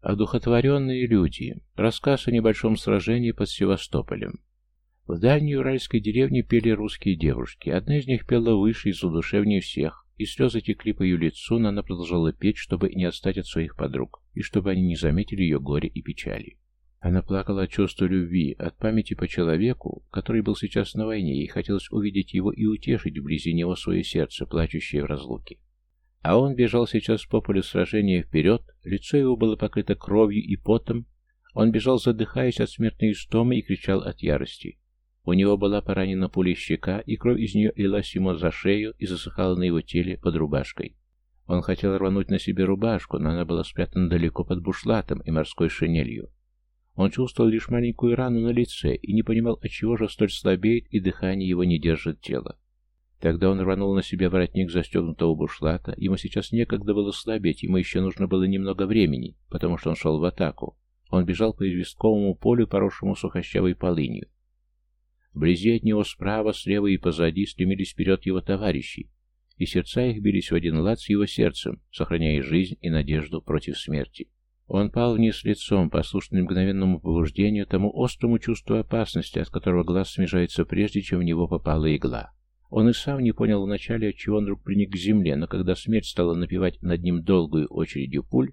Одухотворенные люди. Рассказ о небольшом сражении под Севастополем. В дальней уральской деревне пели русские девушки. Одна из них пела выше и задушевнее всех, и слезы текли по ее лицу, но она продолжала петь, чтобы не отстать от своих подруг, и чтобы они не заметили ее горе и печали. Она плакала от чувства любви, от памяти по человеку, который был сейчас на войне, ей хотелось увидеть его и утешить вблизи него свое сердце, плачущее в разлуке. А он бежал сейчас по полю сражения вперед, лицо его было покрыто кровью и потом, он бежал, задыхаясь от смертной истомы и кричал от ярости. У него была поранена пулей щека, и кровь из нее лилась ему за шею и засыхала на его теле под рубашкой. Он хотел рвануть на себе рубашку, но она была спрятана далеко под бушлатом и морской шинелью. Он чувствовал лишь маленькую рану на лице и не понимал, отчего же столь слабеет и дыхание его не держит тело. Тогда он рванул на себя воротник застегнутого бушлата. Ему сейчас некогда было слабеть, ему еще нужно было немного времени, потому что он шел в атаку. Он бежал по известковому полю, поросшему сухощавой полынью. Вблизи от него справа, слева и позади стремились вперед его товарищи, и сердца их бились в один лад с его сердцем, сохраняя жизнь и надежду против смерти. Он пал вниз лицом, послушный мгновенному побуждению, тому острому чувству опасности, от которого глаз смежается прежде, чем в него попала игла. Он и сам не понял вначале, отчего он вдруг приник к земле, но когда смерть стала напевать над ним долгую очередью пуль,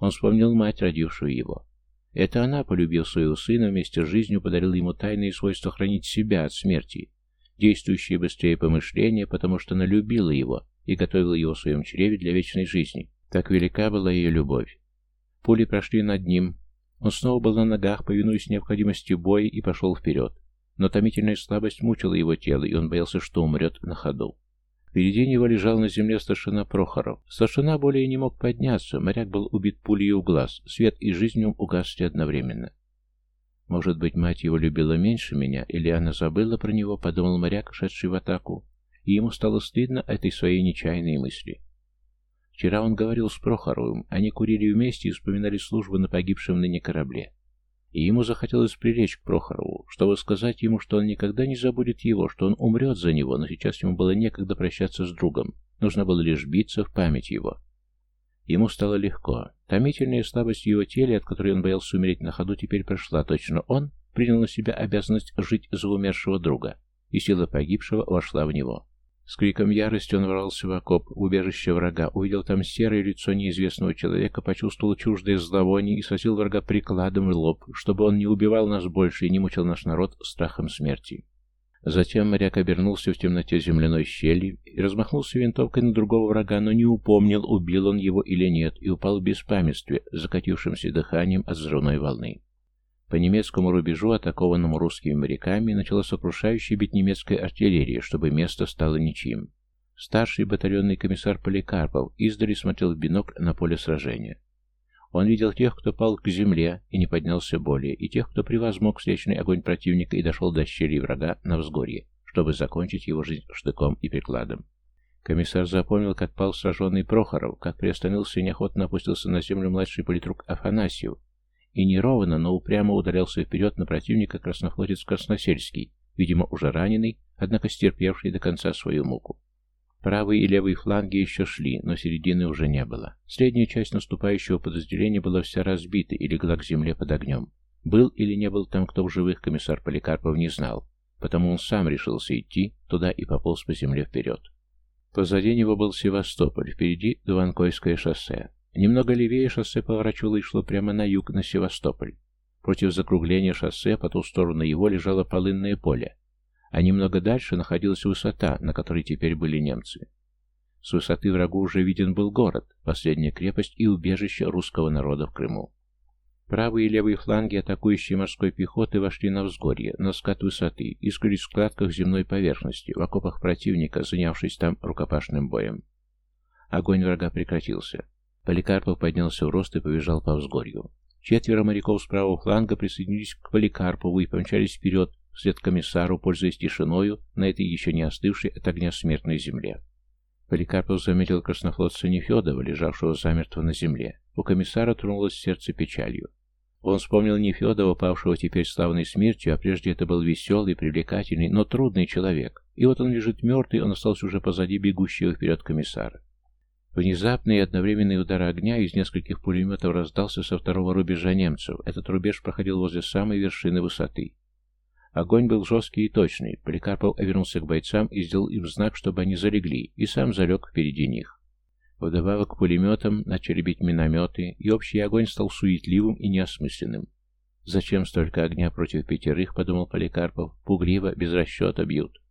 он вспомнил мать, родившую его. Это она, полюбив своего сына, вместе с жизнью подарила ему тайные свойства хранить себя от смерти, действующие быстрее помышления, потому что она любила его и готовила его в своем чреве для вечной жизни. Так велика была ее любовь. Пули прошли над ним. Он снова был на ногах, повинуясь необходимости боя, и пошел вперед. Но томительная слабость мучила его тело, и он боялся, что умрет на ходу. Впереди него лежал на земле старшина Прохоров. Старшина более не мог подняться, моряк был убит пулей в глаз, свет и жизнь в угасли одновременно. Может быть, мать его любила меньше меня, или она забыла про него, подумал моряк, шедший в атаку, и ему стало стыдно этой своей нечаянной мысли. Вчера он говорил с Прохоровым, они курили вместе и вспоминали службу на погибшем ныне корабле. И ему захотелось прилечь к Прохорову, чтобы сказать ему, что он никогда не забудет его, что он умрет за него, но сейчас ему было некогда прощаться с другом. Нужно было лишь биться в память его. Ему стало легко. Томительная слабость его теле, от которой он боялся умереть на ходу, теперь прошла. Точно он принял на себя обязанность жить за умершего друга, и сила погибшего вошла в него. С криком ярости он ворвался в окоп, в убежище врага, увидел там серое лицо неизвестного человека, почувствовал чуждое зловоние и сосил врага прикладом в лоб, чтобы он не убивал нас больше и не мучил наш народ страхом смерти. Затем моряк обернулся в темноте земляной щели и размахнулся винтовкой на другого врага, но не упомнил, убил он его или нет, и упал в беспамятстве, закатившимся дыханием от взрывной волны. По немецкому рубежу, атакованному русскими моряками, начала сокрушающая бить немецкая артиллерия, чтобы место стало ничьим. Старший батальонный комиссар Поликарпов издали смотрел в бинокль на поле сражения. Он видел тех, кто пал к земле и не поднялся более, и тех, кто превозмог встречный огонь противника и дошел до щели врага на взгорье, чтобы закончить его жизнь штыком и прикладом. Комиссар запомнил, как пал сраженный Прохоров, как приостановился и неохотно опустился на землю младший политрук Афанасьев, и неровно, но упрямо удалялся вперед на противника краснофлотец Красносельский, видимо, уже раненый, однако стерпевший до конца свою муку. Правые и левые фланги еще шли, но середины уже не было. Средняя часть наступающего подразделения была вся разбита и легла к земле под огнем. Был или не был там кто в живых, комиссар Поликарпов не знал, потому он сам решился идти туда и пополз по земле вперед. Позади него был Севастополь, впереди Дуванкойское шоссе. Немного левее шоссе поворачивало и шло прямо на юг, на Севастополь. Против закругления шоссе по ту сторону его лежало полынное поле, а немного дальше находилась высота, на которой теперь были немцы. С высоты врагу уже виден был город, последняя крепость и убежище русского народа в Крыму. Правые и левые фланги атакующей морской пехоты вошли на взгорье, на скат высоты, и скрылись в складках земной поверхности, в окопах противника, занявшись там рукопашным боем. Огонь врага прекратился. Поликарпов поднялся в рост и побежал по взгорью. Четверо моряков с правого фланга присоединились к Поликарпову и помчались вперед, вслед комиссару, пользуясь тишиною на этой еще не остывшей от огня смертной земле. Поликарпов заметил краснофлотца Нефедова, лежавшего замертво на земле. У комиссара тронулось сердце печалью. Он вспомнил Нефедова, павшего теперь славной смертью, а прежде это был веселый, привлекательный, но трудный человек. И вот он лежит мертвый, он остался уже позади бегущего вперед комиссара. Внезапный и одновременный удар огня из нескольких пулеметов раздался со второго рубежа немцев. Этот рубеж проходил возле самой вершины высоты. Огонь был жесткий и точный. Поликарпов вернулся к бойцам и сделал им знак, чтобы они залегли, и сам залег впереди них. Вдобавок к пулеметам начали бить минометы, и общий огонь стал суетливым и неосмысленным. «Зачем столько огня против пятерых?» — подумал Поликарпов. «Пугливо, без расчета бьют».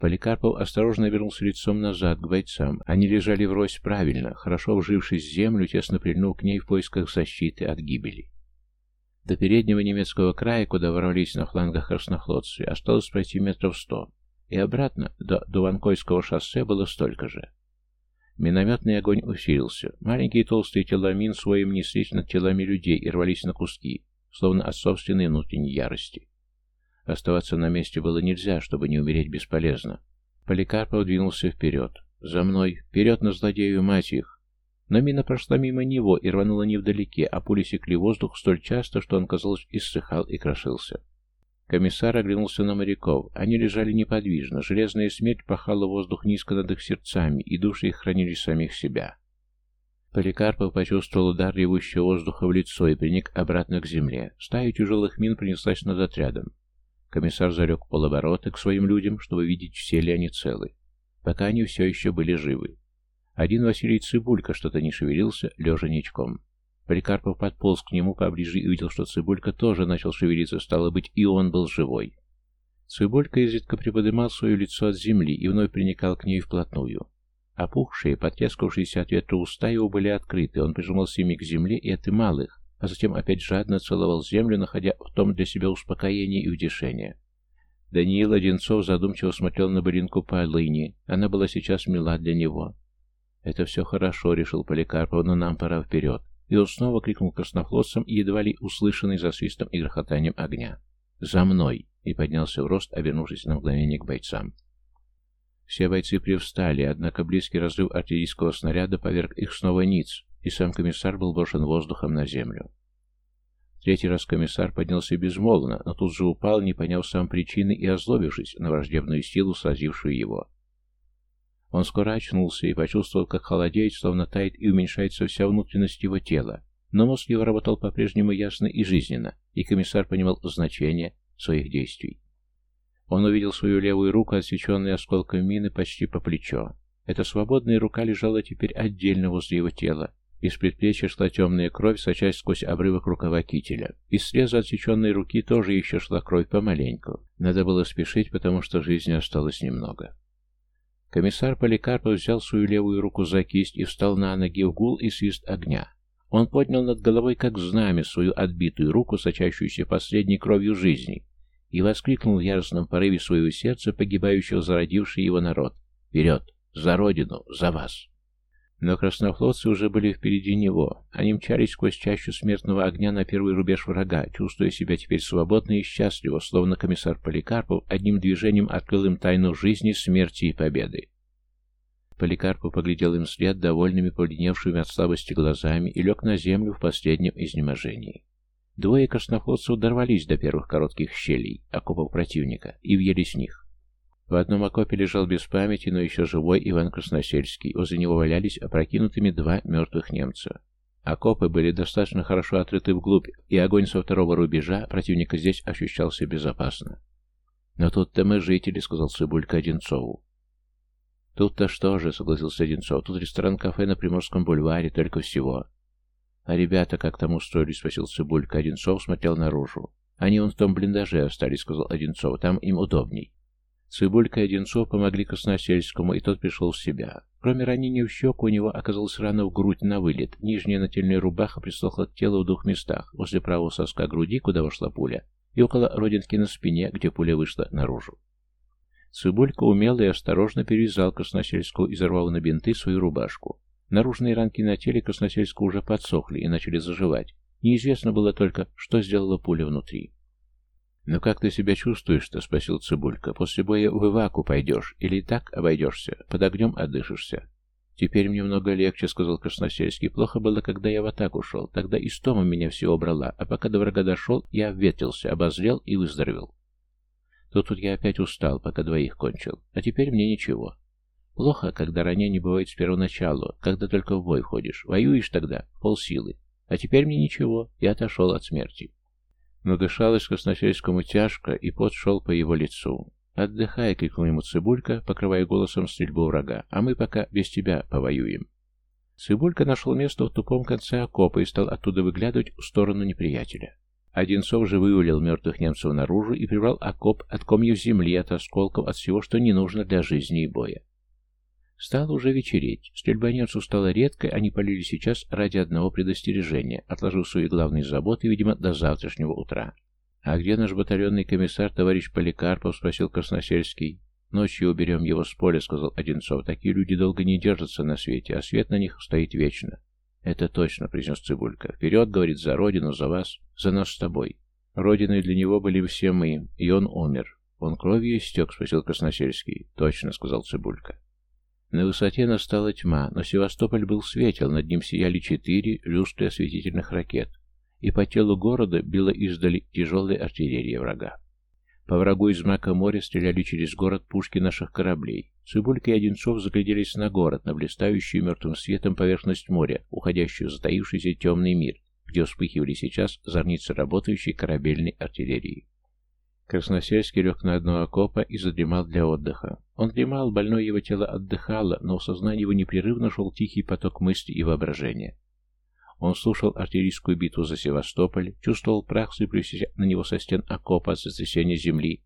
Поликарпов осторожно вернулся лицом назад к бойцам. Они лежали врозь правильно, хорошо вжившись в землю, тесно прильнув к ней в поисках защиты от гибели. До переднего немецкого края, куда ворвались на флангах краснофлотцы, осталось пройти метров сто, и обратно до Дуванкойского шоссе было столько же. Минометный огонь усилился. Маленькие толстые тела мин своим неслись над телами людей и рвались на куски, словно от собственной внутренней ярости. Оставаться на месте было нельзя, чтобы не умереть бесполезно. Поликарпов двинулся вперед. «За мной! Вперед на злодею, мать их!» Но мина прошла мимо него и рванула невдалеке, а пули секли воздух столь часто, что он, казалось, иссыхал и крошился. Комиссар оглянулся на моряков. Они лежали неподвижно. Железная смерть пахала воздух низко над их сердцами, и души их хранили самих себя. Поликарпов почувствовал удар ревущего воздуха в лицо и приник обратно к земле. Стая тяжелых мин принеслась над отрядом. Комиссар залег полоборота к своим людям, чтобы видеть, все ли они целы. Пока они все еще были живы. Один Василий Цибулька что-то не шевелился, лежа ничком. Поликарпов подполз к нему поближе и увидел, что Цибулька тоже начал шевелиться, стало быть, и он был живой. Цибулька изредка приподнимал свое лицо от земли и вновь приникал к ней вплотную. Опухшие, потрескавшиеся от ветра уста его были открыты, он прижимался ими к земле и отымал их, а затем опять жадно целовал землю, находя в том для себя успокоение и утешение. Даниил Одинцов задумчиво смотрел на Баринку Полыни. Она была сейчас мила для него. «Это все хорошо», — решил Поликарпов, — «но нам пора вперед». И он снова крикнул краснофлотцам, едва ли услышанный за свистом и грохотанием огня. «За мной!» — и поднялся в рост, обернувшись на мгновение к бойцам. Все бойцы привстали, однако близкий разрыв артиллерийского снаряда поверг их снова ниц, и сам комиссар был брошен воздухом на землю. Третий раз комиссар поднялся безмолвно, но тут же упал, не поняв сам причины и озлобившись на враждебную силу, сразившую его. Он скоро очнулся и почувствовал, как холодеет, словно тает и уменьшается вся внутренность его тела, но мозг его работал по-прежнему ясно и жизненно, и комиссар понимал значение своих действий. Он увидел свою левую руку, отсеченную осколком мины почти по плечо. Эта свободная рука лежала теперь отдельно возле его тела, из предплечья шла темная кровь, сочась сквозь обрывок рукава кителя. Из среза отсеченной руки тоже еще шла кровь помаленьку. Надо было спешить, потому что жизни осталось немного. Комиссар Поликарпов взял свою левую руку за кисть и встал на ноги в гул и свист огня. Он поднял над головой, как знамя, свою отбитую руку, сочащуюся последней кровью жизни, и воскликнул в яростном порыве своего сердца, погибающего зародивший его народ. «Вперед! За Родину! За вас!» Но краснофлотцы уже были впереди него. Они мчались сквозь чащу смертного огня на первый рубеж врага, чувствуя себя теперь свободно и счастливо, словно комиссар Поликарпов одним движением открыл им тайну жизни, смерти и победы. Поликарпов поглядел им вслед довольными, полиневшими от слабости глазами и лег на землю в последнем изнеможении. Двое краснофлотцев дорвались до первых коротких щелей, окопов противника, и въелись в них. В одном окопе лежал без памяти, но еще живой Иван Красносельский. Возле него валялись опрокинутыми два мертвых немца. Окопы были достаточно хорошо отрыты вглубь, и огонь со второго рубежа противника здесь ощущался безопасно. «Но тут-то мы жители», — сказал Цибулька Одинцову. «Тут-то что же», — согласился Одинцов. «Тут ресторан-кафе на Приморском бульваре, только всего». «А ребята как там устроились?» — спросил Цибулька. Одинцов смотрел наружу. «Они вон в том блиндаже остались», — сказал Одинцов. «Там им удобней». Цибулька и Одинцов помогли Красносельскому, и тот пришел в себя. Кроме ранения в щеку, у него оказалась рана в грудь на вылет. Нижняя нательная рубаха присохла к телу в двух местах, возле правого соска груди, куда вошла пуля, и около родинки на спине, где пуля вышла наружу. Цибулька умело и осторожно перевязал Красносельского и зарвал на бинты свою рубашку. Наружные ранки на теле Красносельского уже подсохли и начали заживать. Неизвестно было только, что сделала пуля внутри. «Ну как ты себя чувствуешь-то?» — спросил Цибулька. «После боя в Иваку пойдешь или так обойдешься? Под огнем отдышишься?» «Теперь мне много легче», — сказал Красносельский. «Плохо было, когда я в атаку шел. Тогда и стома меня всего брала, а пока до врага дошел, я обветрился, обозрел и выздоровел. Тут тут я опять устал, пока двоих кончил. А теперь мне ничего. Плохо, когда ранение бывает с первоначалу, когда только в бой ходишь. Воюешь тогда, полсилы. А теперь мне ничего, я отошел от смерти. Но дышалось Красносельскому тяжко, и пот шел по его лицу. «Отдыхай!» — крикнул ему Цибулька, покрывая голосом стрельбу врага. «А мы пока без тебя повоюем». Цибулька нашел место в тупом конце окопа и стал оттуда выглядывать в сторону неприятеля. Одинцов же вывалил мертвых немцев наружу и прибрал окоп от комьев земли, от осколков, от всего, что не нужно для жизни и боя. Стало уже вечереть. Стрельба немцев стала редкой, они полили сейчас ради одного предостережения, отложив свои главные заботы, видимо, до завтрашнего утра. «А где наш батальонный комиссар, товарищ Поликарпов?» — спросил Красносельский. «Ночью уберем его с поля», — сказал Одинцов. «Такие люди долго не держатся на свете, а свет на них стоит вечно». «Это точно», — произнес Цибулька. «Вперед, — говорит, — за родину, за вас, за нас с тобой. Родиной для него были все мы, и он умер. Он кровью истек?» — спросил Красносельский. «Точно», — сказал Цибулька. На высоте настала тьма, но Севастополь был светел, над ним сияли четыре люстры осветительных ракет, и по телу города била издали тяжелая артиллерия врага. По врагу из мака моря стреляли через город пушки наших кораблей. Цибулька и Одинцов загляделись на город, на блистающую мертвым светом поверхность моря, уходящую в затаившийся темный мир, где вспыхивали сейчас зорницы работающей корабельной артиллерии. Красносельский лег на одно окопа и задремал для отдыха. Он дремал, больное его тело отдыхало, но в сознании его непрерывно шел тихий поток мыслей и воображения. Он слушал артиллерийскую битву за Севастополь, чувствовал прах, сыплющийся на него со стен окопа от сотрясения земли,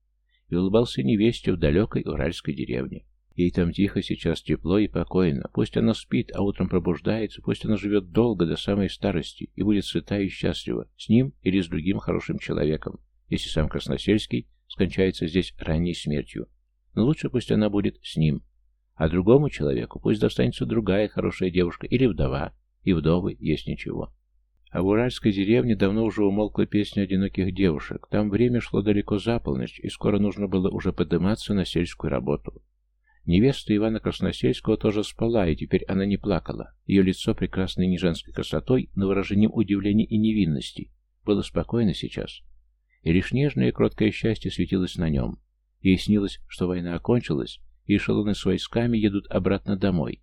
и улыбался невесте в далекой уральской деревне. Ей там тихо, сейчас тепло и покойно. Пусть она спит, а утром пробуждается, пусть она живет долго, до самой старости, и будет сыта и счастлива, с ним или с другим хорошим человеком, если сам Красносельский скончается здесь ранней смертью. Но лучше пусть она будет с ним. А другому человеку пусть достанется другая хорошая девушка или вдова, и вдовы есть ничего. А в уральской деревне давно уже умолкла песня одиноких девушек. Там время шло далеко за полночь, и скоро нужно было уже подниматься на сельскую работу. Невеста Ивана Красносельского тоже спала, и теперь она не плакала. Ее лицо, прекрасной не женской красотой, но выражением удивления и невинности, было спокойно сейчас и лишь нежное и кроткое счастье светилось на нем. Ей снилось, что война окончилась, и эшелоны с войсками едут обратно домой.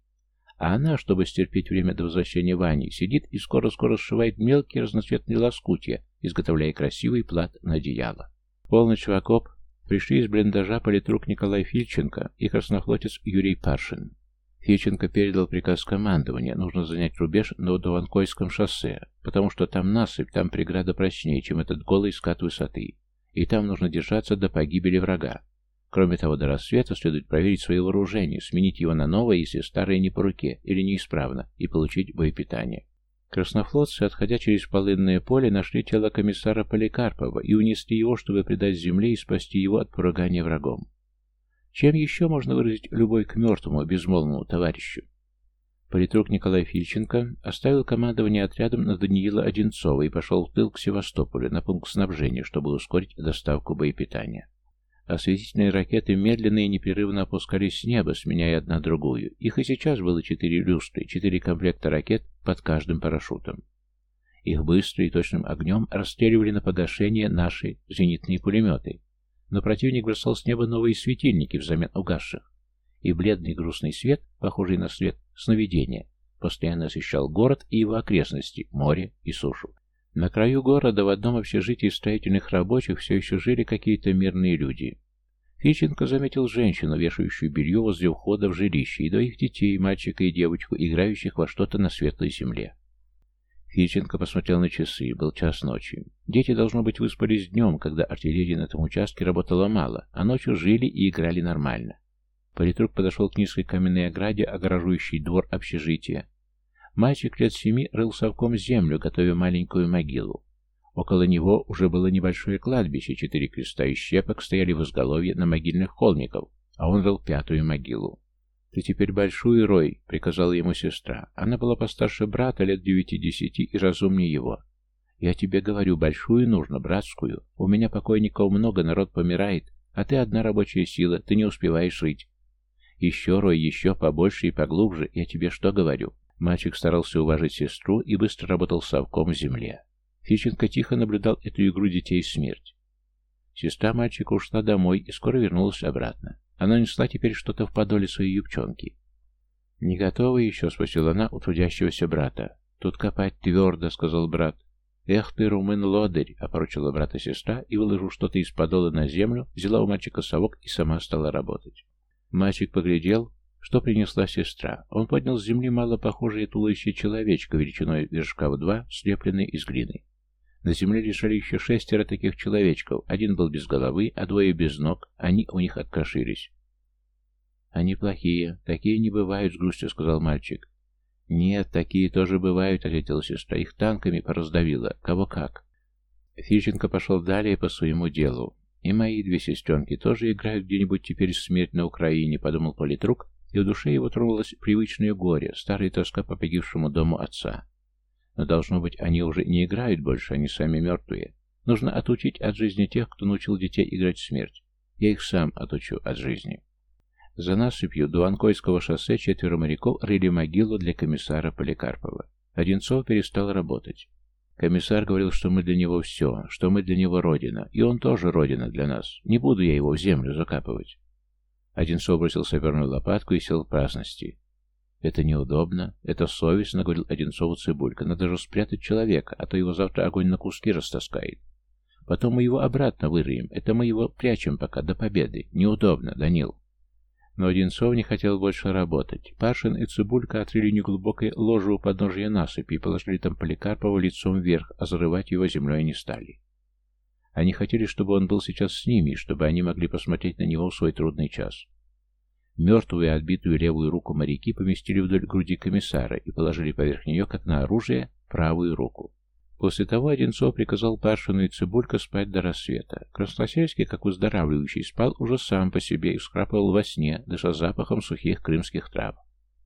А она, чтобы стерпеть время до возвращения Вани, сидит и скоро-скоро сшивает мелкие разноцветные лоскутья, изготовляя красивый плат на одеяло. Полночь в окоп пришли из блиндажа политрук Николай Фильченко и краснофлотец Юрий Паршин. Фиченко передал приказ командования, нужно занять рубеж на Удованкойском шоссе, потому что там насыпь, там преграда прочнее, чем этот голый скат высоты, и там нужно держаться до погибели врага. Кроме того, до рассвета следует проверить свое вооружение, сменить его на новое, если старое не по руке или неисправно, и получить боепитание. Краснофлотцы, отходя через полынное поле, нашли тело комиссара Поликарпова и унесли его, чтобы предать земле и спасти его от поругания врагом. Чем еще можно выразить любовь к мертвому, безмолвному товарищу? Политрук Николай Фильченко оставил командование отрядом на Даниила Одинцова и пошел в тыл к Севастополю на пункт снабжения, чтобы ускорить доставку боепитания. Осветительные ракеты медленно и непрерывно опускались с неба, сменяя одна другую. Их и сейчас было четыре люстры, четыре комплекта ракет под каждым парашютом. Их быстро и точным огнем расстреливали на погашение наши зенитные пулеметы, но противник бросал с неба новые светильники взамен угасших, и бледный грустный свет, похожий на свет сновидения, постоянно освещал город и его окрестности, море и сушу. На краю города в одном общежитии строительных рабочих все еще жили какие-то мирные люди. Фиченко заметил женщину, вешающую белье возле входа в жилище, и двоих детей, мальчика и девочку, играющих во что-то на светлой земле. Фиченко посмотрел на часы. Был час ночи. Дети, должно быть, выспались днем, когда артиллерия на этом участке работала мало, а ночью жили и играли нормально. Политрук подошел к низкой каменной ограде, огораживающей двор общежития. Мальчик лет семи рыл совком землю, готовя маленькую могилу. Около него уже было небольшое кладбище, четыре креста и щепок стояли в изголовье на могильных холмиков, а он рыл пятую могилу. «Ты теперь большой рой», — приказала ему сестра. Она была постарше брата, лет девяти-десяти, и разумнее его. «Я тебе говорю, большую нужно, братскую. У меня покойников много, народ помирает, а ты одна рабочая сила, ты не успеваешь жить. Еще, Рой, еще побольше и поглубже, я тебе что говорю?» Мальчик старался уважить сестру и быстро работал совком в земле. Фиченко тихо наблюдал эту игру детей смерть. Сестра мальчика ушла домой и скоро вернулась обратно. Она несла теперь что-то в подоле своей юбчонки. «Не готовы еще?» — спросила она у трудящегося брата. «Тут копать твердо», — сказал брат. «Эх ты, румын лодырь!» — опорочила брата сестра и, выложив что-то из подола на землю, взяла у мальчика совок и сама стала работать. Мальчик поглядел, что принесла сестра. Он поднял с земли мало похожее туловище человечка величиной вершка в два, слепленный из глины. На земле лежали еще шестеро таких человечков. Один был без головы, а двое без ног. Они у них откашились. «Они плохие. Такие не бывают», — с грустью сказал мальчик. «Нет, такие тоже бывают», — ответила сестра. «Их танками пораздавило. Кого как». Фищенко пошел далее по своему делу. «И мои две сестренки тоже играют где-нибудь теперь смерть на Украине», — подумал политрук, и в душе его тронулось привычное горе, старая тоска по погибшему дому отца. Но, должно быть, они уже не играют больше, они сами мертвые. Нужно отучить от жизни тех, кто научил детей играть в смерть. Я их сам отучу от жизни. За насыпью до Анкойского шоссе четверо моряков рыли могилу для комиссара Поликарпова. Одинцов перестал работать. Комиссар говорил, что мы для него все, что мы для него родина, и он тоже родина для нас. Не буду я его в землю закапывать. Одинцов бросил саперную лопатку и сел в праздности. «Это неудобно, это совестно», — говорил Одинцову Цибулька. «Надо же спрятать человека, а то его завтра огонь на куски растаскает. Потом мы его обратно вырыем. Это мы его прячем пока до победы. Неудобно, Данил». Но Одинцов не хотел больше работать. Пашин и Цибулька отрыли неглубокое ложе у подножия насыпи и положили там Поликарпова лицом вверх, а зарывать его землей не стали. Они хотели, чтобы он был сейчас с ними, чтобы они могли посмотреть на него в свой трудный час. Мертвую и отбитую левую руку моряки поместили вдоль груди комиссара и положили поверх нее, как на оружие, правую руку. После того Одинцов приказал Паршину и Цибулька спать до рассвета. Красносельский, как выздоравливающий, спал уже сам по себе и скрапывал во сне, дыша запахом сухих крымских трав.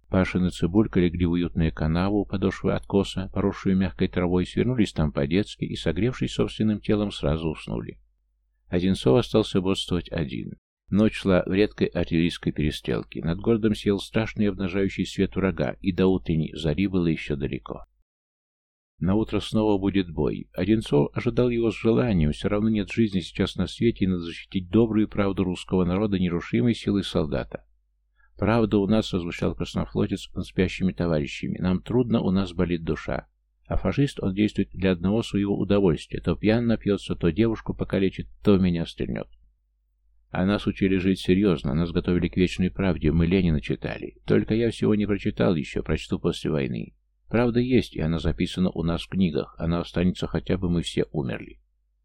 Пашин и Цибулька легли в уютную канаву у подошвы откоса, поросшую мягкой травой, свернулись там по-детски и, согревшись собственным телом, сразу уснули. Одинцов остался бодствовать один. Ночь шла в редкой артиллерийской перестрелке. Над городом сел страшный обнажающий свет врага, и до утренней зари было еще далеко. На утро снова будет бой. Одинцов ожидал его с желанием, все равно нет жизни сейчас на свете, и надо защитить добрую правду русского народа нерушимой силой солдата. «Правда у нас», — размышлял краснофлотец над спящими товарищами, — «нам трудно, у нас болит душа. А фашист, он действует для одного своего удовольствия. То пьян напьется, то девушку покалечит, то меня стрельнет. А нас учили жить серьезно, нас готовили к вечной правде, мы Ленина читали. Только я всего не прочитал еще, прочту после войны. Правда есть, и она записана у нас в книгах. Она останется, хотя бы мы все умерли.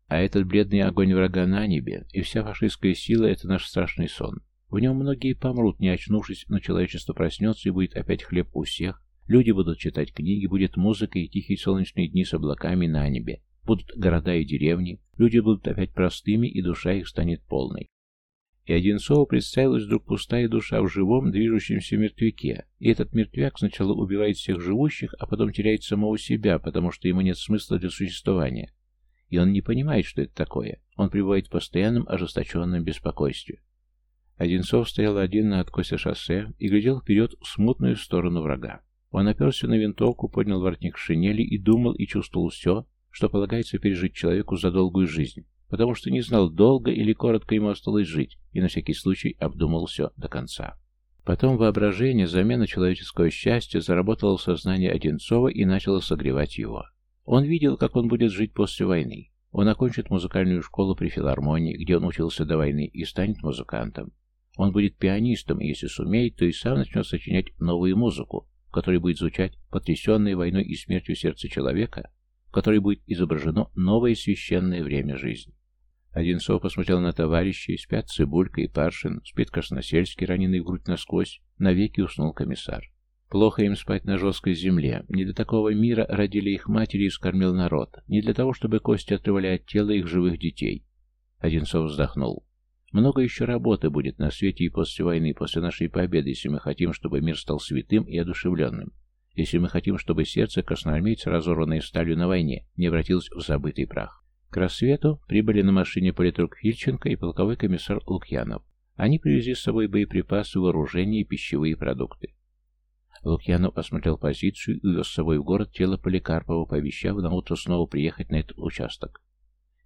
А этот бледный огонь врага на небе и вся фашистская сила — это наш страшный сон. В нем многие помрут, не очнувшись, но человечество проснется и будет опять хлеб у всех. Люди будут читать книги, будет музыка и тихие солнечные дни с облаками на небе. Будут города и деревни, люди будут опять простыми, и душа их станет полной. И Одинцову представилась вдруг пустая душа в живом, движущемся мертвяке. И этот мертвяк сначала убивает всех живущих, а потом теряет самого себя, потому что ему нет смысла для существования. И он не понимает, что это такое. Он пребывает в постоянном ожесточенном беспокойстве. Одинцов стоял один на откосе шоссе и глядел вперед в смутную сторону врага. Он оперся на винтовку, поднял воротник шинели и думал и чувствовал все, что полагается пережить человеку за долгую жизнь потому что не знал, долго или коротко ему осталось жить, и на всякий случай обдумал все до конца. Потом воображение, замена человеческого счастья, заработало в сознании Одинцова и начало согревать его. Он видел, как он будет жить после войны. Он окончит музыкальную школу при филармонии, где он учился до войны, и станет музыкантом. Он будет пианистом, и если сумеет, то и сам начнет сочинять новую музыку, в которой будет звучать потрясенное войной и смертью сердце человека, в которой будет изображено новое священное время жизни. Одинцов посмотрел на товарищей, спят Цибулька и Паршин, спит Красносельский, раненый в грудь насквозь, навеки уснул комиссар. Плохо им спать на жесткой земле. Не для такого мира родили их матери и скормил народ. Не для того, чтобы кости отрывали от тела их живых детей. Одинцов вздохнул. Много еще работы будет на свете и после войны, после нашей победы, если мы хотим, чтобы мир стал святым и одушевленным. Если мы хотим, чтобы сердце красноармейца, разорванное сталью на войне, не обратилось в забытый прах. К рассвету прибыли на машине политрук Фильченко и полковой комиссар Лукьянов. Они привезли с собой боеприпасы, вооружение и пищевые продукты. Лукьянов осмотрел позицию и увез с собой в город тело Поликарпова, пообещав на утро снова приехать на этот участок.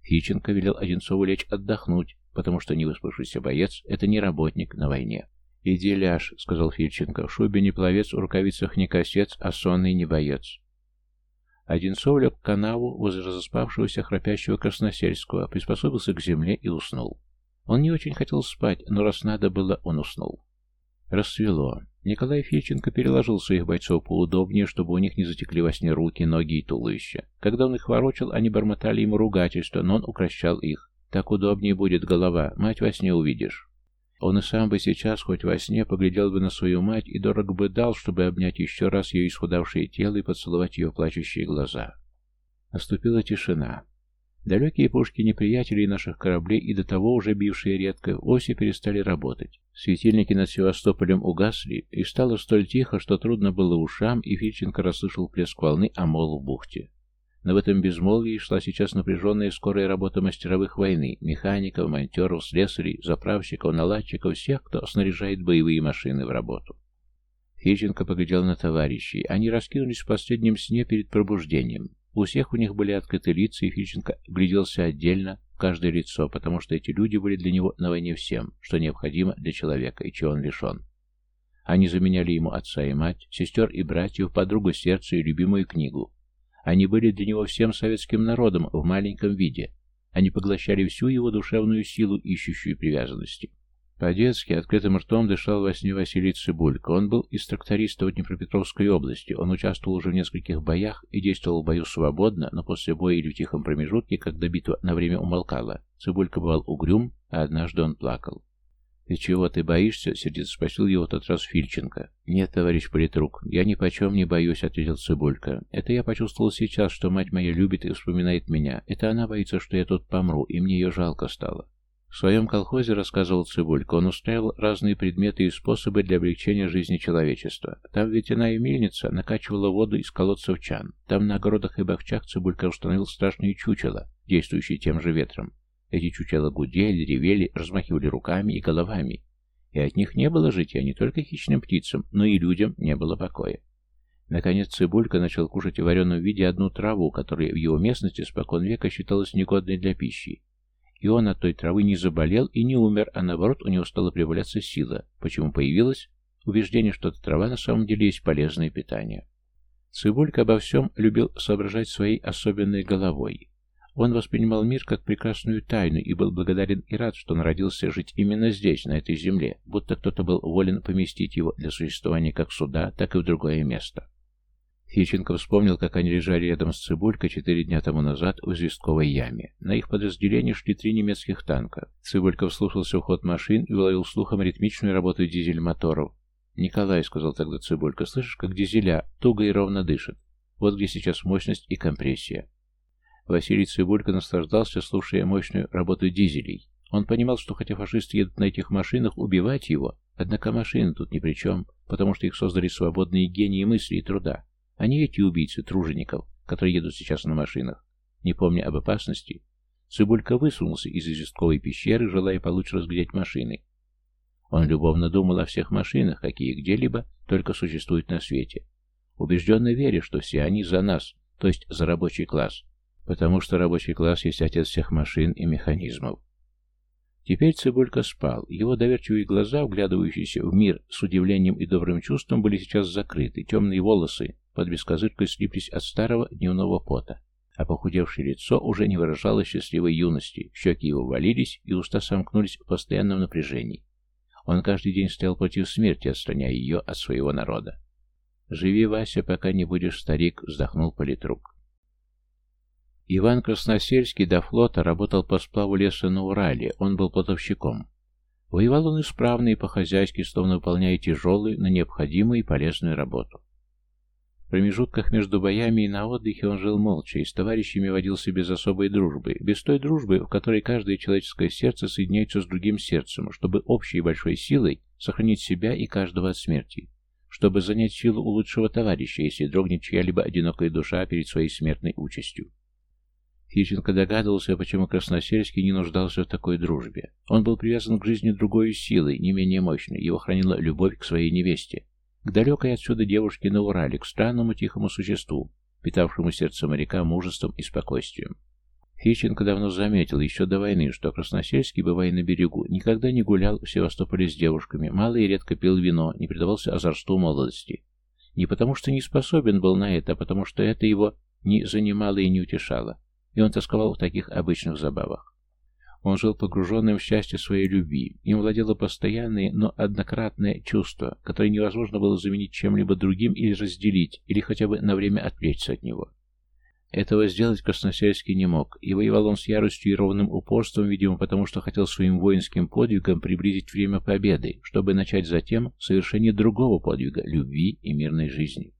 Фиченко велел Одинцову лечь отдохнуть, потому что невыспавшийся боец – это не работник на войне. «Иди ляж», — сказал Фильченко. «В шубе не пловец, в рукавицах не косец, а сонный не боец». Одинцов лег к канаву возле разоспавшегося храпящего Красносельского, приспособился к земле и уснул. Он не очень хотел спать, но раз надо было, он уснул. Рассвело. Николай Фильченко переложил своих бойцов поудобнее, чтобы у них не затекли во сне руки, ноги и туловища. Когда он их ворочал, они бормотали ему ругательство, но он укращал их. «Так удобнее будет голова, мать во сне увидишь». Он и сам бы сейчас, хоть во сне, поглядел бы на свою мать и дорого бы дал, чтобы обнять еще раз ее исхудавшее тело и поцеловать ее плачущие глаза. Наступила тишина. Далекие пушки неприятелей наших кораблей и до того уже бившие редко, вовсе перестали работать. Светильники над Севастополем угасли, и стало столь тихо, что трудно было ушам, и Фильченко расслышал плеск волны о мол в бухте. Но в этом безмолвии шла сейчас напряженная скорая работа мастеровых войны, механиков, монтеров, слесарей, заправщиков, наладчиков, всех, кто снаряжает боевые машины в работу. Фиченко поглядел на товарищей. Они раскинулись в последнем сне перед пробуждением. У всех у них были открыты лица, и Фиченко гляделся отдельно в каждое лицо, потому что эти люди были для него на войне всем, что необходимо для человека и чего он лишен. Они заменяли ему отца и мать, сестер и братьев, подругу сердца и любимую книгу. Они были для него всем советским народом в маленьком виде. Они поглощали всю его душевную силу, ищущую привязанности. По-детски открытым ртом дышал во сне Василий Цибулько. Он был из тракториста в Днепропетровской области. Он участвовал уже в нескольких боях и действовал в бою свободно, но после боя или в тихом промежутке, когда битва на время умолкала, Цибулько бывал угрюм, а однажды он плакал. «Ты чего, ты боишься?» — сердито спросил его тот раз Фильченко. «Нет, товарищ политрук, я ни почем не боюсь», — ответил Цибулька. «Это я почувствовал сейчас, что мать моя любит и вспоминает меня. Это она боится, что я тут помру, и мне ее жалко стало». В своем колхозе, рассказывал Цибулька, он устраивал разные предметы и способы для облегчения жизни человечества. Там ветряная мельница накачивала воду из колодцев чан. Там на огородах и бахчах Цибулька установил страшные чучела, действующие тем же ветром. Эти чучела гудели, ревели, размахивали руками и головами. И от них не было жития не только хищным птицам, но и людям не было покоя. Наконец Цибулька начал кушать в вареном виде одну траву, которая в его местности спокон века считалась негодной для пищи. И он от той травы не заболел и не умер, а наоборот у него стала прибавляться сила, почему появилось убеждение, что эта трава на самом деле есть полезное питание. Цибулька обо всем любил соображать своей особенной головой. Он воспринимал мир как прекрасную тайну и был благодарен и рад, что народился жить именно здесь, на этой земле, будто кто-то был волен поместить его для существования как сюда, так и в другое место. Хищенко вспомнил, как они лежали рядом с Цибулькой четыре дня тому назад в известковой яме. На их подразделении шли три немецких танка. Цибулька вслушался в ход машин и уловил слухом ритмичную работу дизель-моторов. «Николай», — сказал тогда Цибулька, — «слышишь, как дизеля туго и ровно дышит. Вот где сейчас мощность и компрессия. Василий Цибулько наслаждался, слушая мощную работу дизелей. Он понимал, что хотя фашисты едут на этих машинах убивать его, однако машины тут ни при чем, потому что их создали свободные гении мысли и труда, а не эти убийцы тружеников, которые едут сейчас на машинах. Не помня об опасности, Цибулька высунулся из известковой пещеры, желая получше разглядеть машины. Он любовно думал о всех машинах, какие где-либо только существуют на свете, убежденно веря, что все они за нас, то есть за рабочий класс, потому что рабочий класс есть отец всех машин и механизмов. Теперь Цибулька спал. Его доверчивые глаза, вглядывающиеся в мир с удивлением и добрым чувством, были сейчас закрыты. Темные волосы под бескозыркой слиплись от старого дневного пота, а похудевшее лицо уже не выражало счастливой юности. Щеки его валились, и уста сомкнулись в постоянном напряжении. Он каждый день стоял против смерти, отстраняя ее от своего народа. «Живи, Вася, пока не будешь старик», — вздохнул политрук. Иван Красносельский до флота работал по сплаву леса на Урале, он был плотовщиком. Воевал он исправно и по-хозяйски, словно выполняя тяжелую, но необходимую и полезную работу. В промежутках между боями и на отдыхе он жил молча и с товарищами водился без особой дружбы, без той дружбы, в которой каждое человеческое сердце соединяется с другим сердцем, чтобы общей большой силой сохранить себя и каждого от смерти, чтобы занять силу у лучшего товарища, если дрогнет чья-либо одинокая душа перед своей смертной участью. Хищенко догадывался, почему Красносельский не нуждался в такой дружбе. Он был привязан к жизни другой силой, не менее мощной. Его хранила любовь к своей невесте, к далекой отсюда девушке на Урале, к странному тихому существу, питавшему сердце моряка мужеством и спокойствием. Фиченко давно заметил, еще до войны, что Красносельский, бывая на берегу, никогда не гулял в Севастополе с девушками, мало и редко пил вино, не предавался озорству молодости. Не потому что не способен был на это, а потому что это его не занимало и не утешало, и он тосковал в таких обычных забавах. Он жил погруженным в счастье своей любви. Им владело постоянное, но однократное чувство, которое невозможно было заменить чем-либо другим или разделить, или хотя бы на время отвлечься от него. Этого сделать Красносельский не мог, и воевал он с яростью и ровным упорством, видимо, потому что хотел своим воинским подвигом приблизить время победы, чтобы начать затем совершение другого подвига – любви и мирной жизни.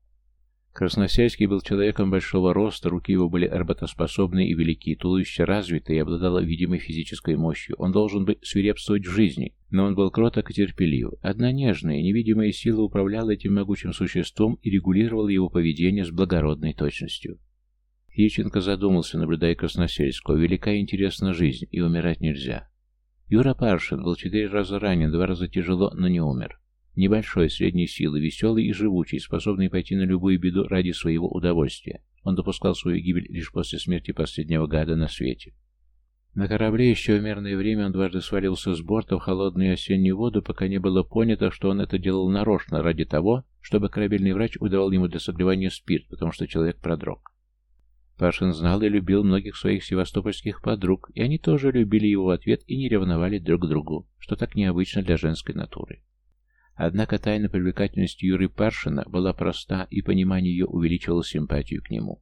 Красносельский был человеком большого роста, руки его были работоспособны и велики, туловище развитое и обладало видимой физической мощью. Он должен быть свирепствовать в жизни, но он был кроток и терпелив. Одна нежная, невидимая сила управляла этим могучим существом и регулировала его поведение с благородной точностью. Яченко задумался, наблюдая Красносельского. Велика и интересна жизнь, и умирать нельзя. Юра Паршин был четыре раза ранен, два раза тяжело, но не умер. Небольшой, средней силы, веселый и живучий, способный пойти на любую беду ради своего удовольствия. Он допускал свою гибель лишь после смерти последнего гада на свете. На корабле еще в мирное время он дважды свалился с борта в холодную осеннюю воду, пока не было понято, что он это делал нарочно, ради того, чтобы корабельный врач удавал ему для согревания спирт, потому что человек продрог. Пашин знал и любил многих своих севастопольских подруг, и они тоже любили его в ответ и не ревновали друг к другу, что так необычно для женской натуры. Однако тайна привлекательности Юры Паршина была проста, и понимание ее увеличивало симпатию к нему.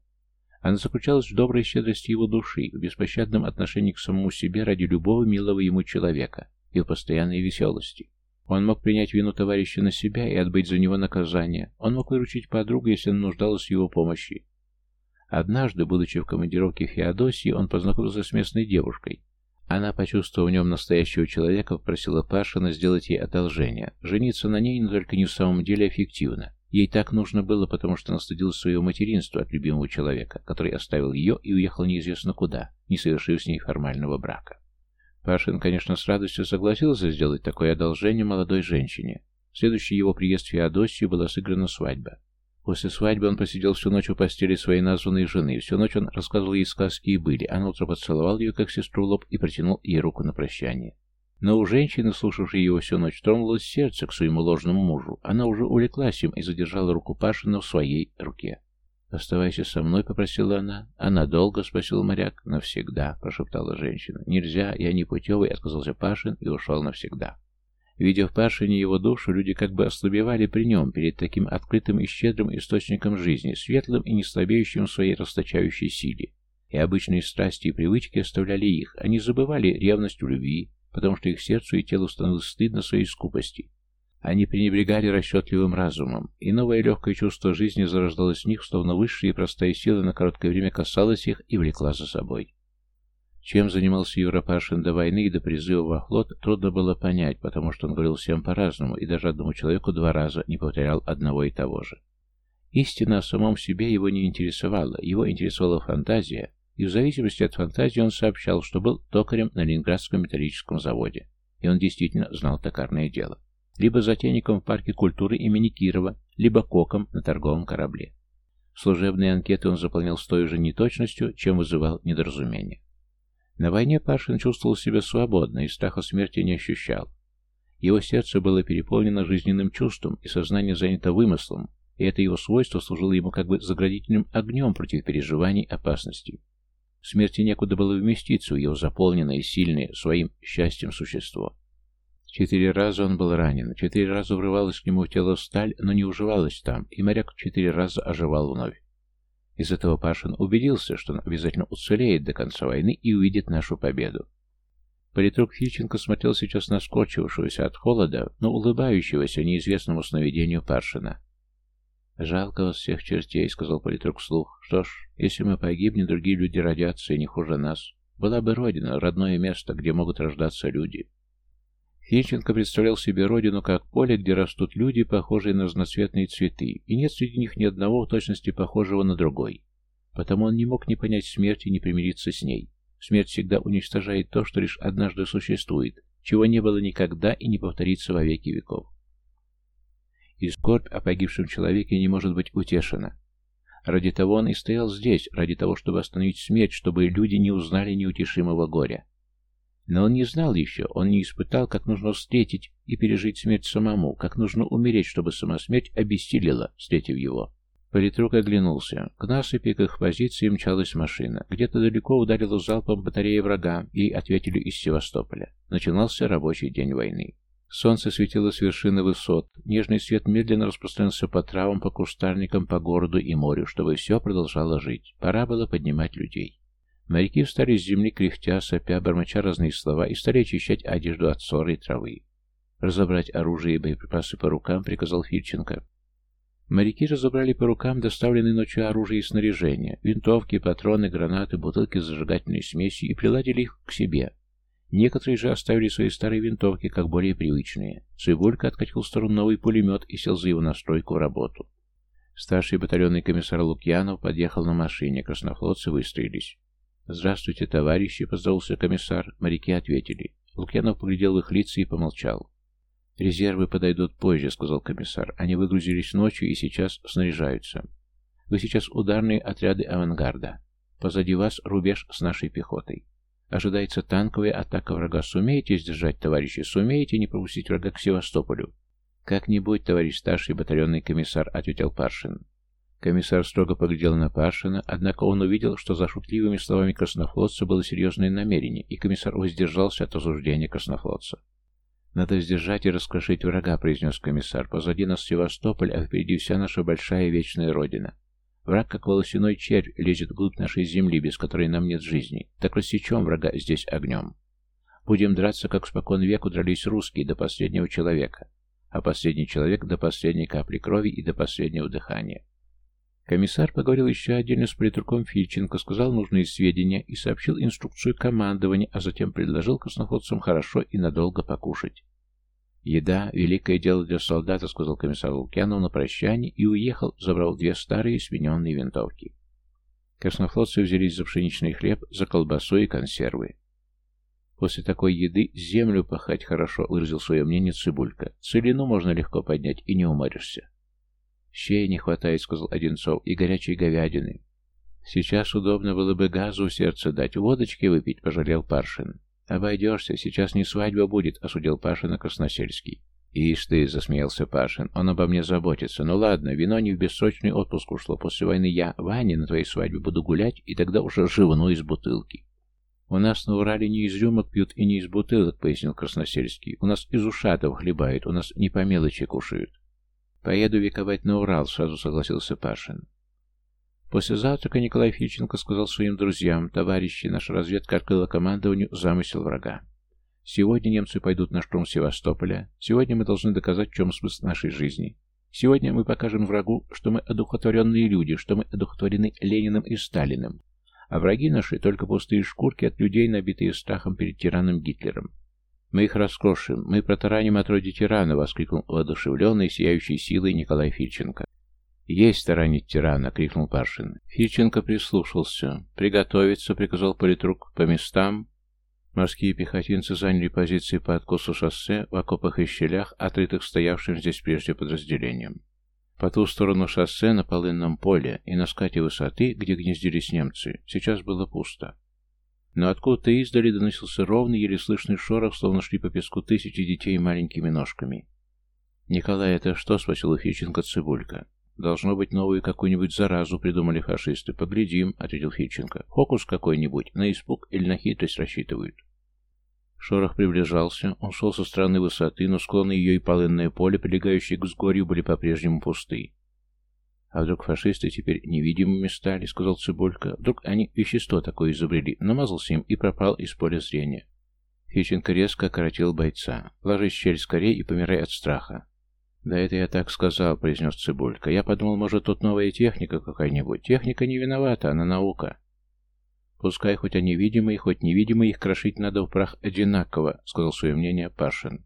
Она заключалась в доброй щедрости его души, в беспощадном отношении к самому себе ради любого милого ему человека и в постоянной веселости. Он мог принять вину товарища на себя и отбыть за него наказание. Он мог выручить подругу, если она нуждалась в его помощи. Однажды, будучи в командировке в Феодосии, он познакомился с местной девушкой, она, почувствовав в нем настоящего человека, попросила Пашина сделать ей одолжение. Жениться на ней, но только не в самом деле эффективно. Ей так нужно было, потому что она стыдилась своего материнства от любимого человека, который оставил ее и уехал неизвестно куда, не совершив с ней формального брака. Пашин, конечно, с радостью согласился сделать такое одолжение молодой женщине. Следующий его приезд в Феодосию была сыграна свадьба. После свадьбы он посидел всю ночь у постели своей названной жены. Всю ночь он рассказывал ей сказки и были, а на утро поцеловал ее, как сестру, лоб и протянул ей руку на прощание. Но у женщины, слушавшей его всю ночь, тронулось сердце к своему ложному мужу. Она уже увлеклась им и задержала руку Пашина в своей руке. «Оставайся со мной», — попросила она. «А надолго?» — спросил моряк. «Навсегда», — прошептала женщина. «Нельзя, я не путевый», — отказался Пашин и ушел навсегда. Видя в Пашине его душу, люди как бы ослабевали при нем перед таким открытым и щедрым источником жизни, светлым и не слабеющим своей расточающей силе. И обычные страсти и привычки оставляли их, они забывали ревность в любви, потому что их сердцу и телу становилось стыдно своей скупости. Они пренебрегали расчетливым разумом, и новое легкое чувство жизни зарождалось в них, словно высшая и простая сила на короткое время касалась их и влекла за собой. Чем занимался Европашин до войны и до призыва во флот, трудно было понять, потому что он говорил всем по-разному, и даже одному человеку два раза не повторял одного и того же. Истина о самом себе его не интересовала, его интересовала фантазия, и в зависимости от фантазии он сообщал, что был токарем на Ленинградском металлическом заводе, и он действительно знал токарное дело. Либо затейником в парке культуры имени Кирова, либо коком на торговом корабле. Служебные анкеты он заполнял с той же неточностью, чем вызывал недоразумение. На войне Пашин чувствовал себя свободно и страха смерти не ощущал. Его сердце было переполнено жизненным чувством, и сознание занято вымыслом, и это его свойство служило ему как бы заградительным огнем против переживаний опасности. Смерти некуда было вместиться в его заполненное и сильное своим счастьем существо. Четыре раза он был ранен, четыре раза врывалась к нему в тело сталь, но не уживалась там, и моряк четыре раза оживал вновь. Из этого Пашин убедился, что он обязательно уцелеет до конца войны и увидит нашу победу. Политрук Фильченко смотрел сейчас на скорчившегося от холода, но улыбающегося неизвестному сновидению Паршина. «Жалко вас всех чертей», — сказал политрук вслух. «Что ж, если мы погибнем, другие люди родятся и не хуже нас. Была бы Родина, родное место, где могут рождаться люди». Хищенко представлял себе родину как поле, где растут люди, похожие на разноцветные цветы, и нет среди них ни одного в точности похожего на другой. Потому он не мог не понять смерти и не примириться с ней. Смерть всегда уничтожает то, что лишь однажды существует, чего не было никогда и не повторится во веки веков. И скорбь о погибшем человеке не может быть утешена. Ради того он и стоял здесь, ради того, чтобы остановить смерть, чтобы люди не узнали неутешимого горя. Но он не знал еще, он не испытал, как нужно встретить и пережить смерть самому, как нужно умереть, чтобы сама смерть обессилила, встретив его. Политрук оглянулся. К насыпи, к их позиции мчалась машина. Где-то далеко ударила залпом батарея врага, ей ответили из Севастополя. Начинался рабочий день войны. Солнце светило с вершины высот. Нежный свет медленно распространился по травам, по кустарникам, по городу и морю, чтобы все продолжало жить. Пора было поднимать людей. Моряки встали с земли, кряхтя, сопя, бормоча разные слова, и стали очищать одежду от ссоры и травы. Разобрать оружие и боеприпасы по рукам приказал Фильченко. Моряки разобрали по рукам доставленные ночью оружие и снаряжение, винтовки, патроны, гранаты, бутылки с зажигательной смесью и приладили их к себе. Некоторые же оставили свои старые винтовки, как более привычные. Цибулька откатил в сторону новый пулемет и сел за его настройку в работу. Старший батальонный комиссар Лукьянов подъехал на машине, краснофлотцы выстроились. «Здравствуйте, товарищи!» — поздоровался комиссар. Моряки ответили. Лукьянов поглядел в их лица и помолчал. «Резервы подойдут позже», — сказал комиссар. «Они выгрузились ночью и сейчас снаряжаются. Вы сейчас ударные отряды авангарда. Позади вас рубеж с нашей пехотой. Ожидается танковая атака врага. Сумеете сдержать, товарищи? Сумеете не пропустить врага к Севастополю?» «Как-нибудь, товарищ старший батальонный комиссар», — ответил Паршин. Комиссар строго поглядел на Паршина, однако он увидел, что за шутливыми словами краснофлотца было серьезное намерение, и комиссар воздержался от осуждения краснофлотца. «Надо сдержать и раскрошить врага», — произнес комиссар. «Позади нас Севастополь, а впереди вся наша большая вечная родина. Враг, как волосяной червь, лезет вглубь нашей земли, без которой нам нет жизни. Так рассечем врага здесь огнем. Будем драться, как спокон веку дрались русские до последнего человека, а последний человек до последней капли крови и до последнего дыхания». Комиссар поговорил еще отдельно с политруком Фильченко, сказал нужные сведения и сообщил инструкцию командования, а затем предложил краснофлотцам хорошо и надолго покушать. «Еда — великое дело для солдата», — сказал комиссар Лукьянов на прощание и уехал, забрал две старые смененные винтовки. Краснофлотцы взялись за пшеничный хлеб, за колбасу и консервы. «После такой еды землю пахать хорошо», — выразил свое мнение Цибулька. «Целину можно легко поднять, и не уморишься». «Щей не хватает», — сказал Одинцов, — «и горячей говядины». «Сейчас удобно было бы газу сердце дать, водочки выпить», — пожалел Паршин. «Обойдешься, сейчас не свадьба будет», — осудил Пашина Красносельский. «Ишь ты», — засмеялся Пашин, — «он обо мне заботится. Ну ладно, вино не в бессрочный отпуск ушло. После войны я, Ваня, на твоей свадьбе буду гулять, и тогда уже живну из бутылки». «У нас на Урале не из рюмок пьют и не из бутылок», — пояснил Красносельский. «У нас из ушатов хлебают, у нас не по мелочи кушают». «Поеду вековать на Урал», — сразу согласился Пашин. После завтрака Николай Фильченко сказал своим друзьям, «Товарищи, наша разведка открыла командованию замысел врага. Сегодня немцы пойдут на штурм Севастополя. Сегодня мы должны доказать, в чем смысл нашей жизни. Сегодня мы покажем врагу, что мы одухотворенные люди, что мы одухотворены Лениным и Сталиным. А враги наши — только пустые шкурки от людей, набитые страхом перед тираном Гитлером. «Мы их раскрошим, мы протараним отродье тирана!» — воскликнул воодушевленный, сияющий силой Николай Фильченко. «Есть таранить тирана!» — крикнул Паршин. Фильченко прислушался. «Приготовиться!» — приказал политрук. «По местам!» Морские пехотинцы заняли позиции по откосу шоссе в окопах и щелях, отрытых стоявшим здесь прежде подразделением. По ту сторону шоссе на полынном поле и на скате высоты, где гнездились немцы, сейчас было пусто. Но откуда-то издали доносился ровный, еле слышный шорох, словно шли по песку тысячи детей маленькими ножками. «Николай, это что?» — спросил Фиченко Цибулька. «Должно быть, новую какую-нибудь заразу придумали фашисты. Поглядим», — ответил Фиченко. «Фокус какой-нибудь, на испуг или на хитрость рассчитывают». Шорох приближался, он шел со стороны высоты, но склоны ее и полынное поле, прилегающие к взгорью, были по-прежнему пусты. «А вдруг фашисты теперь невидимыми стали?» — сказал Цибулька. «Вдруг они вещество такое изобрели?» Намазался им и пропал из поля зрения. Фиченко резко окоротил бойца. «Ложись щель скорее и помирай от страха». «Да это я так сказал», — произнес Цибулька. «Я подумал, может, тут новая техника какая-нибудь. Техника не виновата, она наука». «Пускай хоть они видимые, хоть невидимые, их крошить надо в прах одинаково», — сказал свое мнение Пашин.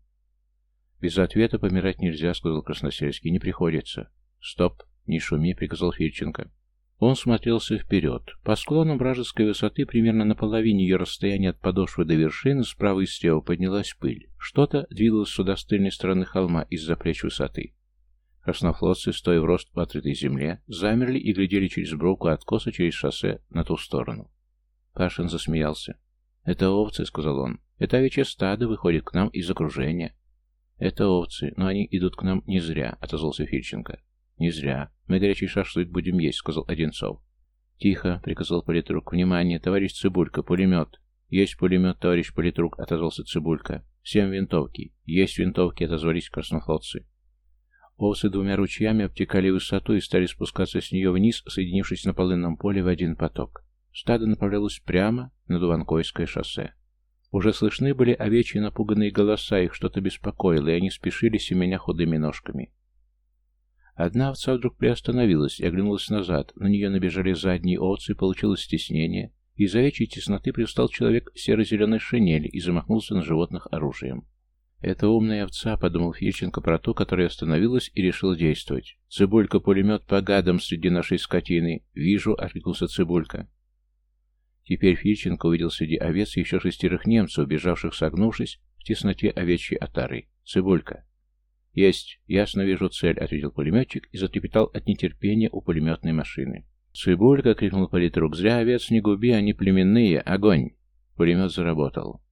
«Без ответа помирать нельзя», — сказал Красносельский. «Не приходится». «Стоп», «Не шуми», — приказал Фильченко. Он смотрелся вперед. По склонам вражеской высоты, примерно на половине ее расстояния от подошвы до вершины, справа и слева поднялась пыль. Что-то двигалось сюда с тыльной стороны холма из-за плеч высоты. Краснофлотцы, стоя в рост по открытой земле, замерли и глядели через бровку откоса через шоссе на ту сторону. Пашин засмеялся. «Это овцы», — сказал он. «Это овечье стадо выходит к нам из окружения». «Это овцы, но они идут к нам не зря», — отозвался Фильченко. «Не зря. Мы горячий шашлык будем есть», — сказал Одинцов. «Тихо», — приказал политрук. «Внимание, товарищ Цибулька, пулемет». «Есть пулемет, товарищ политрук», — отозвался Цибулька. «Семь винтовки». «Есть винтовки», — отозвались краснофлотцы. Овцы двумя ручьями обтекали высоту и стали спускаться с нее вниз, соединившись на полынном поле в один поток. Стадо направлялось прямо на Дуванкойское шоссе. Уже слышны были овечьи напуганные голоса, их что-то беспокоило, и они спешили семеня худыми ножками. Одна овца вдруг приостановилась и оглянулась назад, на нее набежали задние овцы, получилось стеснение, и из овечьей тесноты пристал человек в серо-зеленой шинели и замахнулся на животных оружием. «Это умная овца», — подумал Фильченко про ту, которая остановилась и решила действовать. «Цибулька-пулемет по гадам среди нашей скотины. Вижу», — откликнулся Цибулька. Теперь Фильченко увидел среди овец еще шестерых немцев, убежавших, согнувшись, в тесноте овечьей отары. «Цибулька». «Есть. Ясно вижу цель», — ответил пулеметчик и затрепетал от нетерпения у пулеметной машины. «Цибулька!» — крикнул политрук. «Зря овец не губи, они племенные! Огонь!» Пулемет заработал.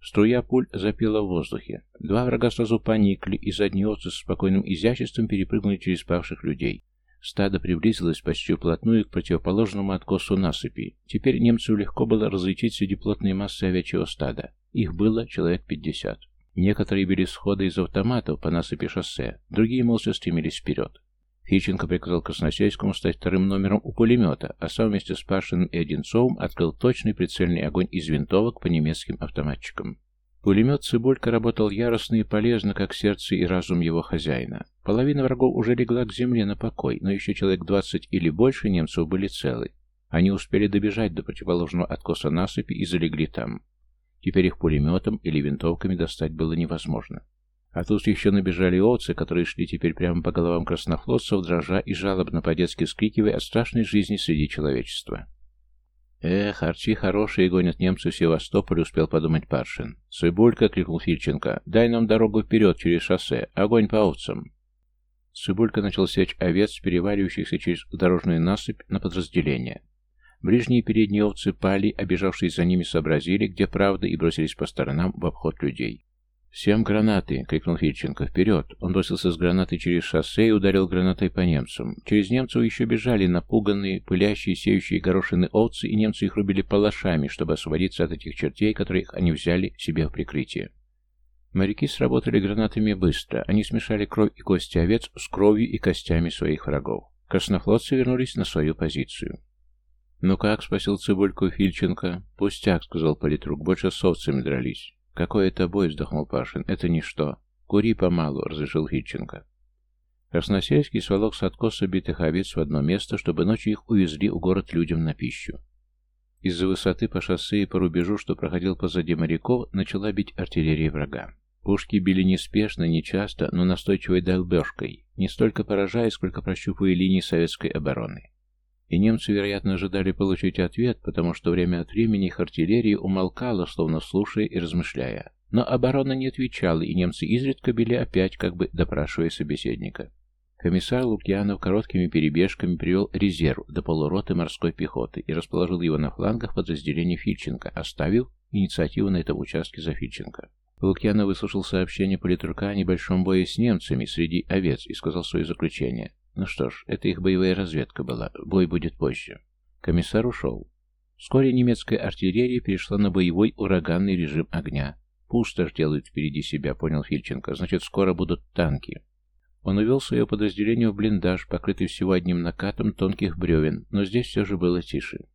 Струя пуль запела в воздухе. Два врага сразу поникли, и задние овцы с спокойным изяществом перепрыгнули через павших людей. Стадо приблизилось почти вплотную к противоположному откосу насыпи. Теперь немцу легко было различить среди плотной массы овечьего стада. Их было человек пятьдесят. Некоторые били сходы из автоматов по насыпи шоссе, другие молча стремились вперед. Фиченко приказал Красносельскому стать вторым номером у пулемета, а сам вместе с Пашиным и Одинцовым открыл точный прицельный огонь из винтовок по немецким автоматчикам. Пулемет Цибулька работал яростно и полезно, как сердце и разум его хозяина. Половина врагов уже легла к земле на покой, но еще человек двадцать или больше немцев были целы. Они успели добежать до противоположного откоса насыпи и залегли там. Теперь их пулеметом или винтовками достать было невозможно. А тут еще набежали овцы, которые шли теперь прямо по головам краснофлотцев, дрожа и жалобно по-детски скрикивая о страшной жизни среди человечества. «Эх, арчи хорошие гонят немцы в Севастополь», — успел подумать Паршин. «Цибулька!» — крикнул Фильченко. «Дай нам дорогу вперед через шоссе! Огонь по овцам!» Цибулька начал сечь овец, переваливающихся через дорожную насыпь на подразделение. Ближние передние овцы пали, обижавшие за ними сообразили, где правда, и бросились по сторонам в обход людей. «Всем гранаты!» — крикнул Фильченко. «Вперед!» Он бросился с гранатой через шоссе и ударил гранатой по немцам. Через немцев еще бежали напуганные, пылящие, сеющие горошины овцы, и немцы их рубили палашами, чтобы освободиться от этих чертей, которых они взяли себе в прикрытие. Моряки сработали гранатами быстро. Они смешали кровь и кости овец с кровью и костями своих врагов. Краснофлотцы вернулись на свою позицию. «Ну как?» — спросил Цибульку Фильченко. «Пустяк», — сказал политрук. «Больше с овцами дрались». «Какой это бой?» — вздохнул Пашин. «Это ничто. Кури помалу», — разрешил Хитченко. Красносельский сволок с откоса битых овец в одно место, чтобы ночью их увезли у город людям на пищу. Из-за высоты по шоссе и по рубежу, что проходил позади моряков, начала бить артиллерия врага. Пушки били неспешно, нечасто, но настойчивой долбежкой, не столько поражая, сколько прощупывая линии советской обороны. И немцы, вероятно, ожидали получить ответ, потому что время от времени их артиллерия умолкала, словно слушая и размышляя. Но оборона не отвечала, и немцы изредка били опять, как бы допрашивая собеседника. Комиссар Лукьянов короткими перебежками привел резерв до полуроты морской пехоты и расположил его на флангах подразделения Фильченко, оставив инициативу на этом участке за Фильченко. Лукьянов выслушал сообщение политрука о небольшом бое с немцами среди овец и сказал свое заключение. Ну что ж, это их боевая разведка была. Бой будет позже. Комиссар ушел. Вскоре немецкая артиллерия перешла на боевой ураганный режим огня. Пустошь делают впереди себя, понял Фильченко. Значит, скоро будут танки. Он увел свое подразделение в блиндаж, покрытый всего одним накатом тонких бревен, но здесь все же было тише.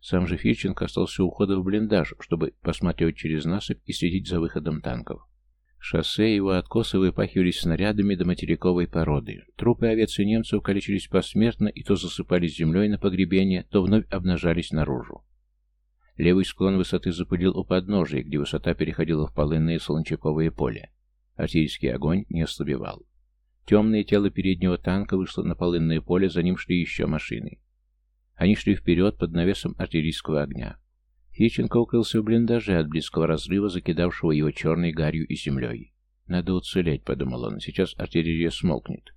Сам же Фильченко остался у входа в блиндаж, чтобы посматривать через насыпь и следить за выходом танков. Шоссе его откосы выпахивались снарядами до материковой породы. Трупы овец и немцев калечились посмертно и то засыпались землей на погребение, то вновь обнажались наружу. Левый склон высоты запылил у подножия, где высота переходила в полынное солончаковое поле. Артиллерийский огонь не ослабевал. Темное тело переднего танка вышло на полынное поле, за ним шли еще машины. Они шли вперед под навесом артиллерийского огня. Хищенко укрылся в блиндаже от близкого разрыва, закидавшего его черной гарью и землей. «Надо уцелеть», — подумал он, — «сейчас артиллерия смолкнет».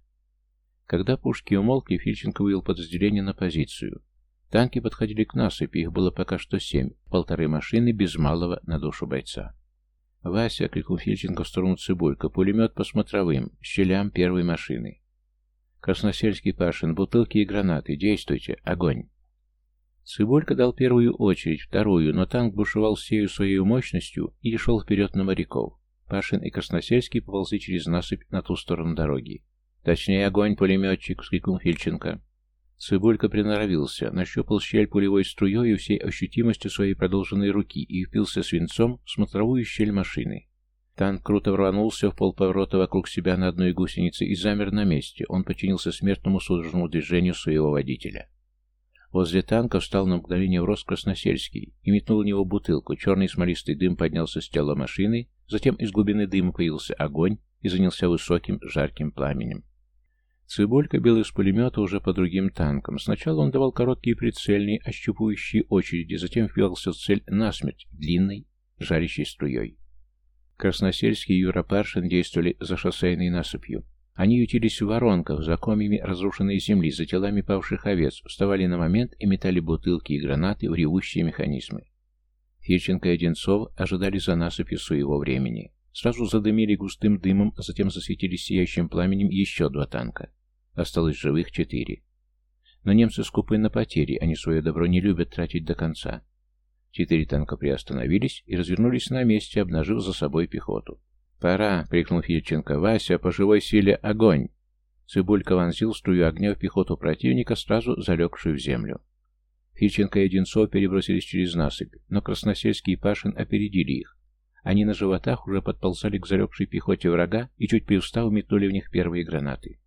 Когда пушки умолкли, Фильченко вывел подразделение на позицию. Танки подходили к насыпи, их было пока что семь, полторы машины без малого на душу бойца. «Вася!» — крикнул Фильченко в сторону Цибулька. «Пулемет по смотровым, щелям первой машины». «Красносельский Пашин, бутылки и гранаты. Действуйте! Огонь!» Цибулька дал первую очередь, вторую, но танк бушевал всею своей мощностью и шел вперед на моряков. Пашин и Красносельский поползли через насыпь на ту сторону дороги. «Точнее, огонь, пулеметчик!» — вскрикнул Фильченко. Цибулька приноровился, нащупал щель пулевой струей и всей ощутимостью своей продолженной руки и впился свинцом в смотровую щель машины. Танк круто рванулся в полповорота вокруг себя на одной гусенице и замер на месте. Он подчинился смертному судорожному движению своего водителя. Возле танка встал на мгновение в рост Красносельский и метнул в него бутылку. Черный смолистый дым поднялся с тела машины, затем из глубины дыма появился огонь и занялся высоким жарким пламенем. Цибулька бил из пулемета уже по другим танкам. Сначала он давал короткие прицельные, ощупывающие очереди, затем впивался в цель насмерть, длинной, жарящей струей. Красносельский и Юра Паршин действовали за шоссейной насыпью. Они ютились в воронках, за комьями разрушенной земли, за телами павших овец, вставали на момент и метали бутылки и гранаты в ревущие механизмы. Фирченко и Одинцов ожидали за насыпью своего времени. Сразу задымили густым дымом, а затем засветились сияющим пламенем еще два танка. Осталось живых четыре. Но немцы скупы на потери, они свое добро не любят тратить до конца. Четыре танка приостановились и развернулись на месте, обнажив за собой пехоту. «Пора!» — крикнул Фильченко. «Вася, по живой силе огонь!» Цибулька вонзил струю огня в пехоту противника, сразу залегшую в землю. Фильченко и Одинцов перебросились через насыпь, но Красносельский и Пашин опередили их. Они на животах уже подползали к залегшей пехоте врага и, чуть приустав, метнули в них первые гранаты.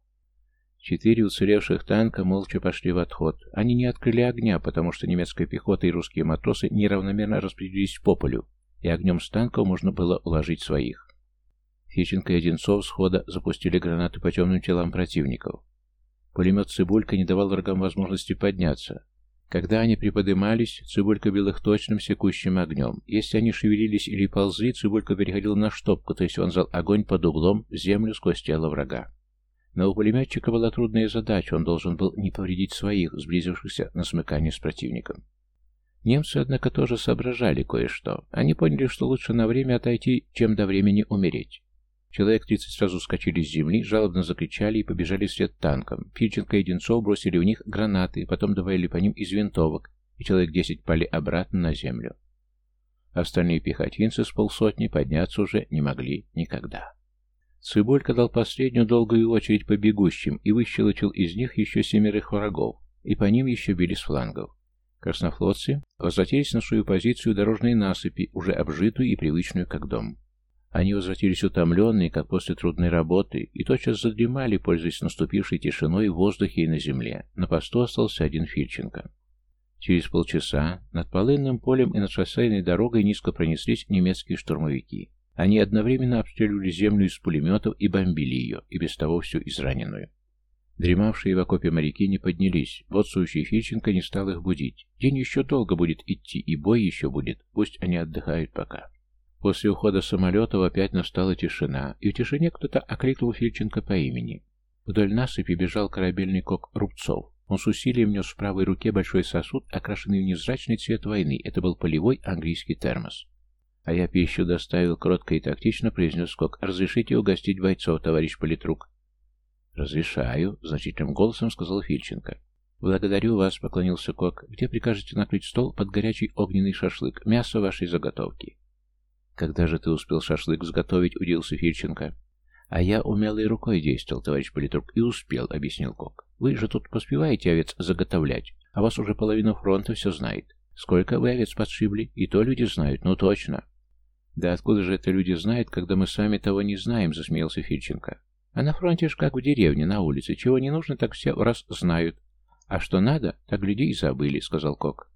Четыре уцелевших танка молча пошли в отход. Они не открыли огня, потому что немецкая пехота и русские матросы неравномерно распределились по полю, и огнем с танков можно было уложить своих. Фиченко и Одинцов схода запустили гранаты по темным телам противников. Пулемет «Цибулька» не давал врагам возможности подняться, когда они приподымались, Цибулька бил их точным секущим огнем. Если они шевелились или ползли, Цибулька переходил на штопку, то есть он зал огонь под углом в землю сквозь тело врага. Но у пулеметчика была трудная задача, он должен был не повредить своих, сблизившихся на смыкание с противником. Немцы, однако, тоже соображали кое-что. Они поняли, что лучше на время отойти, чем до времени умереть. Человек тридцать сразу скачали с земли, жалобно закричали и побежали вслед танкам. Фильченко и Одинцов бросили в них гранаты, потом добавили по ним из винтовок, и человек десять пали обратно на землю. Остальные пехотинцы с полсотни подняться уже не могли никогда. Цибулька дал последнюю долгую очередь по бегущим и выщелочил из них еще семерых врагов, и по ним еще били с флангов. Краснофлотцы возвратились на свою позицию дорожной насыпи, уже обжитую и привычную как дом. Они возвратились утомленные, как после трудной работы, и тотчас задремали, пользуясь наступившей тишиной в воздухе и на земле. На посту остался один Фильченко. Через полчаса над полынным полем и над шоссейной дорогой низко пронеслись немецкие штурмовики. Они одновременно обстреливали землю из пулеметов и бомбили ее, и без того всю израненную. Дремавшие в окопе моряки не поднялись, бодствующий Фильченко не стал их будить. День еще долго будет идти, и бой еще будет, пусть они отдыхают пока. После ухода самолетов опять настала тишина, и в тишине кто-то окликнул Фильченко по имени. Вдоль насыпи бежал корабельный кок Рубцов. Он с усилием нес в правой руке большой сосуд, окрашенный в невзрачный цвет войны. Это был полевой английский термос. «А я пищу доставил», — кротко и тактично произнес Кок. «Разрешите угостить бойцов, товарищ политрук?» «Разрешаю», — значительным голосом сказал Фильченко. «Благодарю вас», — поклонился Кок. «Где прикажете накрыть стол под горячий огненный шашлык? Мясо вашей заготовки». «Когда же ты успел шашлык сготовить?» — удивился Фильченко. «А я умелой рукой действовал, товарищ политрук, и успел», — объяснил Кок. «Вы же тут поспеваете овец заготовлять, а вас уже половина фронта все знает. Сколько вы овец подшибли, и то люди знают, ну точно». «Да откуда же это люди знают, когда мы сами того не знаем?» — засмеялся Фильченко. «А на фронте ж как в деревне, на улице. Чего не нужно, так все раз знают. А что надо, так люди и забыли», — сказал Кок.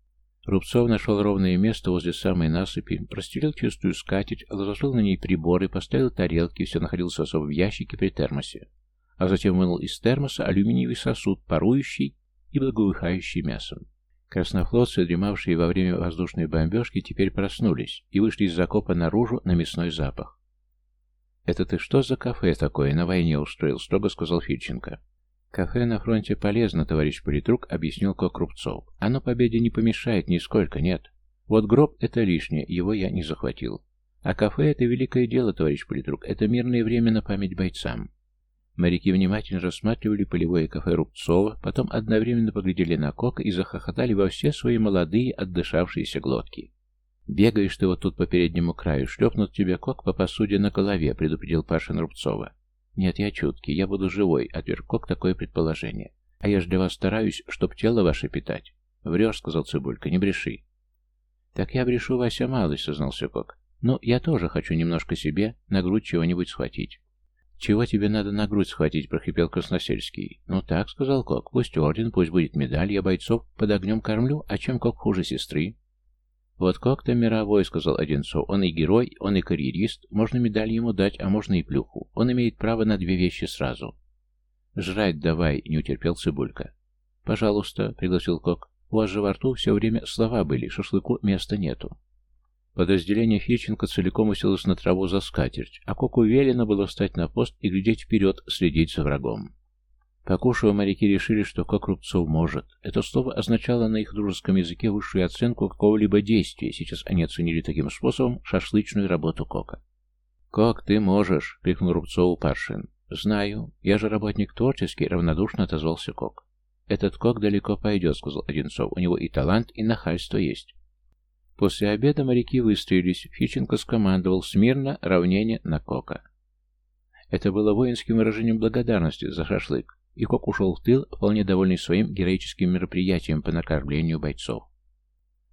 Рубцов нашел ровное место возле самой насыпи, простелил чистую скатерть, разложил на ней приборы, поставил тарелки, все находилось особо в ящике при термосе, а затем вынул из термоса алюминиевый сосуд, парующий и благоухающий мясом. Краснофлотцы, дремавшие во время воздушной бомбежки, теперь проснулись и вышли из закопа наружу на мясной запах. «Это ты что за кафе такое на войне устроил?» — строго сказал Фильченко. «Кафе на фронте полезно, товарищ политрук», — объяснил Кокрупцов. «Оно победе не помешает нисколько, нет. Вот гроб — это лишнее, его я не захватил. А кафе — это великое дело, товарищ политрук, это мирное время на память бойцам». Моряки внимательно рассматривали полевое кафе Рубцова, потом одновременно поглядели на Кока и захохотали во все свои молодые, отдышавшиеся глотки. «Бегаешь ты вот тут по переднему краю, шлепнут тебе Кок по посуде на голове», — предупредил Пашин Рубцова. «Нет, я чуткий, я буду живой», — отверг Кок такое предположение. «А я ж для вас стараюсь, чтоб тело ваше питать». «Врешь», — сказал Цибулька, — «не бреши». «Так я брешу, Вася, малость», — сознался Кок. «Ну, я тоже хочу немножко себе на грудь чего-нибудь схватить». «Чего тебе надо на грудь схватить?» — прохрипел Красносельский. «Ну так», — сказал Кок, — «пусть орден, пусть будет медаль, я бойцов под огнем кормлю, а чем Кок хуже сестры?» «Вот Кок-то мировой», — сказал Одинцов, — «он и герой, он и карьерист, можно медаль ему дать, а можно и плюху, он имеет право на две вещи сразу». «Жрать давай», — не утерпел Цибулька. «Пожалуйста», — пригласил Кок, — «у вас же во рту все время слова были, шашлыку места нету». Подразделение Фирченко целиком уселось на траву за скатерть, а Коку велено было встать на пост и глядеть вперед, следить за врагом. Покушав, моряки решили, что Кок Рубцов может. Это слово означало на их дружеском языке высшую оценку какого-либо действия. Сейчас они оценили таким способом шашлычную работу Кока. «Кок, ты можешь!» — крикнул Рубцову Паршин. «Знаю. Я же работник творческий», — равнодушно отозвался Кок. «Этот Кок далеко пойдет», — сказал Одинцов. «У него и талант, и нахальство есть». После обеда моряки выстроились. Фиченко скомандовал смирно равнение на Кока. Это было воинским выражением благодарности за шашлык, и Кок ушел в тыл, вполне довольный своим героическим мероприятием по накормлению бойцов.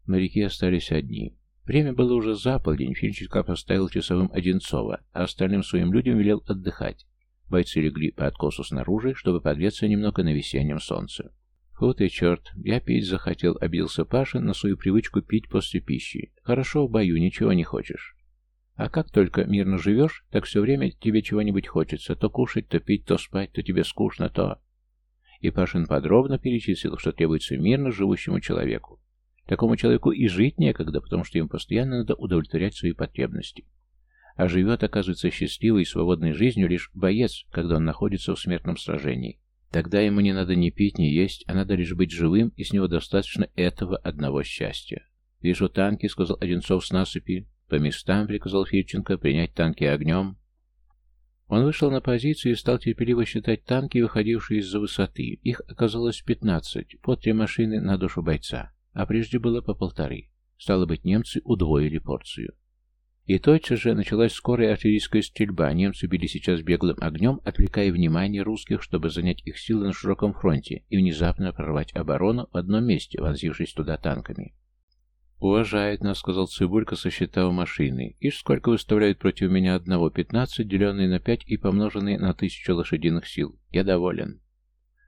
Моряки остались одни. Время было уже за полдень, Финченко поставил часовым Одинцова, а остальным своим людям велел отдыхать. Бойцы легли по откосу снаружи, чтобы подветься немного на весеннем солнце. «Фу ты, черт, я пить захотел», — обился Паша на свою привычку пить после пищи. «Хорошо в бою, ничего не хочешь. А как только мирно живешь, так все время тебе чего-нибудь хочется. То кушать, то пить, то спать, то тебе скучно, то...» И Пашин подробно перечислил, что требуется мирно живущему человеку. Такому человеку и жить некогда, потому что ему постоянно надо удовлетворять свои потребности. А живет, оказывается, счастливой и свободной жизнью лишь боец, когда он находится в смертном сражении. Тогда ему не надо ни пить, ни есть, а надо лишь быть живым, и с него достаточно этого одного счастья. «Вижу танки», — сказал Одинцов с насыпи. «По местам», — приказал Фирченко, — «принять танки огнем». Он вышел на позицию и стал терпеливо считать танки, выходившие из-за высоты. Их оказалось пятнадцать, по три машины на душу бойца, а прежде было по полторы. Стало быть, немцы удвоили порцию. И тотчас же началась скорая артиллерийская стрельба. Немцы били сейчас беглым огнем, отвлекая внимание русских, чтобы занять их силы на широком фронте и внезапно прорвать оборону в одном месте, вонзившись туда танками. «Уважает нас», — сказал Цибулька, сосчитав машины. «Ишь, сколько выставляют против меня одного? Пятнадцать, деленные на пять и помноженные на тысячу лошадиных сил. Я доволен».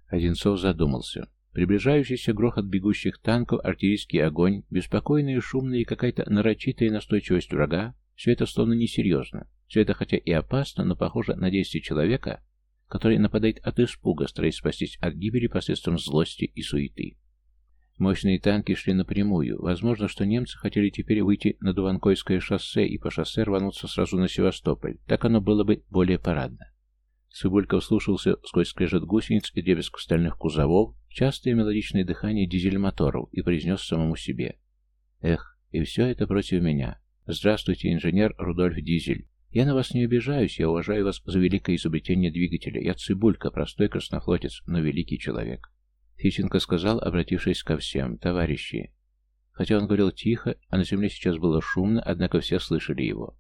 Одинцов задумался. Приближающийся грохот бегущих танков, артиллерийский огонь, беспокойные, шумные и какая-то нарочитая настойчивость врага все это словно несерьезно. Все это хотя и опасно, но похоже на действие человека, который нападает от испуга, стараясь спастись от гибели посредством злости и суеты. Мощные танки шли напрямую. Возможно, что немцы хотели теперь выйти на Дуванкойское шоссе и по шоссе рвануться сразу на Севастополь. Так оно было бы более парадно. Цыбулька вслушался сквозь скрежет гусениц и дребезг стальных кузовов, частое мелодичное дыхание дизель-моторов и произнес самому себе. «Эх, и все это против меня. Здравствуйте, инженер Рудольф Дизель. Я на вас не обижаюсь, я уважаю вас за великое изобретение двигателя. Я Цибулька, простой краснофлотец, но великий человек. Фиченко сказал, обратившись ко всем, товарищи. Хотя он говорил тихо, а на земле сейчас было шумно, однако все слышали его.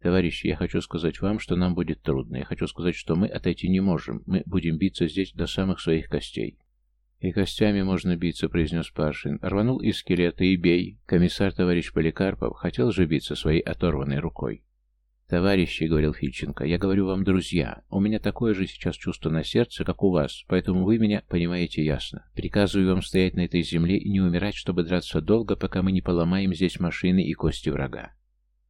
Товарищи, я хочу сказать вам, что нам будет трудно. Я хочу сказать, что мы отойти не можем. Мы будем биться здесь до самых своих костей. «И костями можно биться», — произнес Паршин. Рванул из скелета и бей. Комиссар товарищ Поликарпов хотел же биться своей оторванной рукой. «Товарищи», — говорил Фильченко, — «я говорю вам, друзья, у меня такое же сейчас чувство на сердце, как у вас, поэтому вы меня понимаете ясно. Приказываю вам стоять на этой земле и не умирать, чтобы драться долго, пока мы не поломаем здесь машины и кости врага».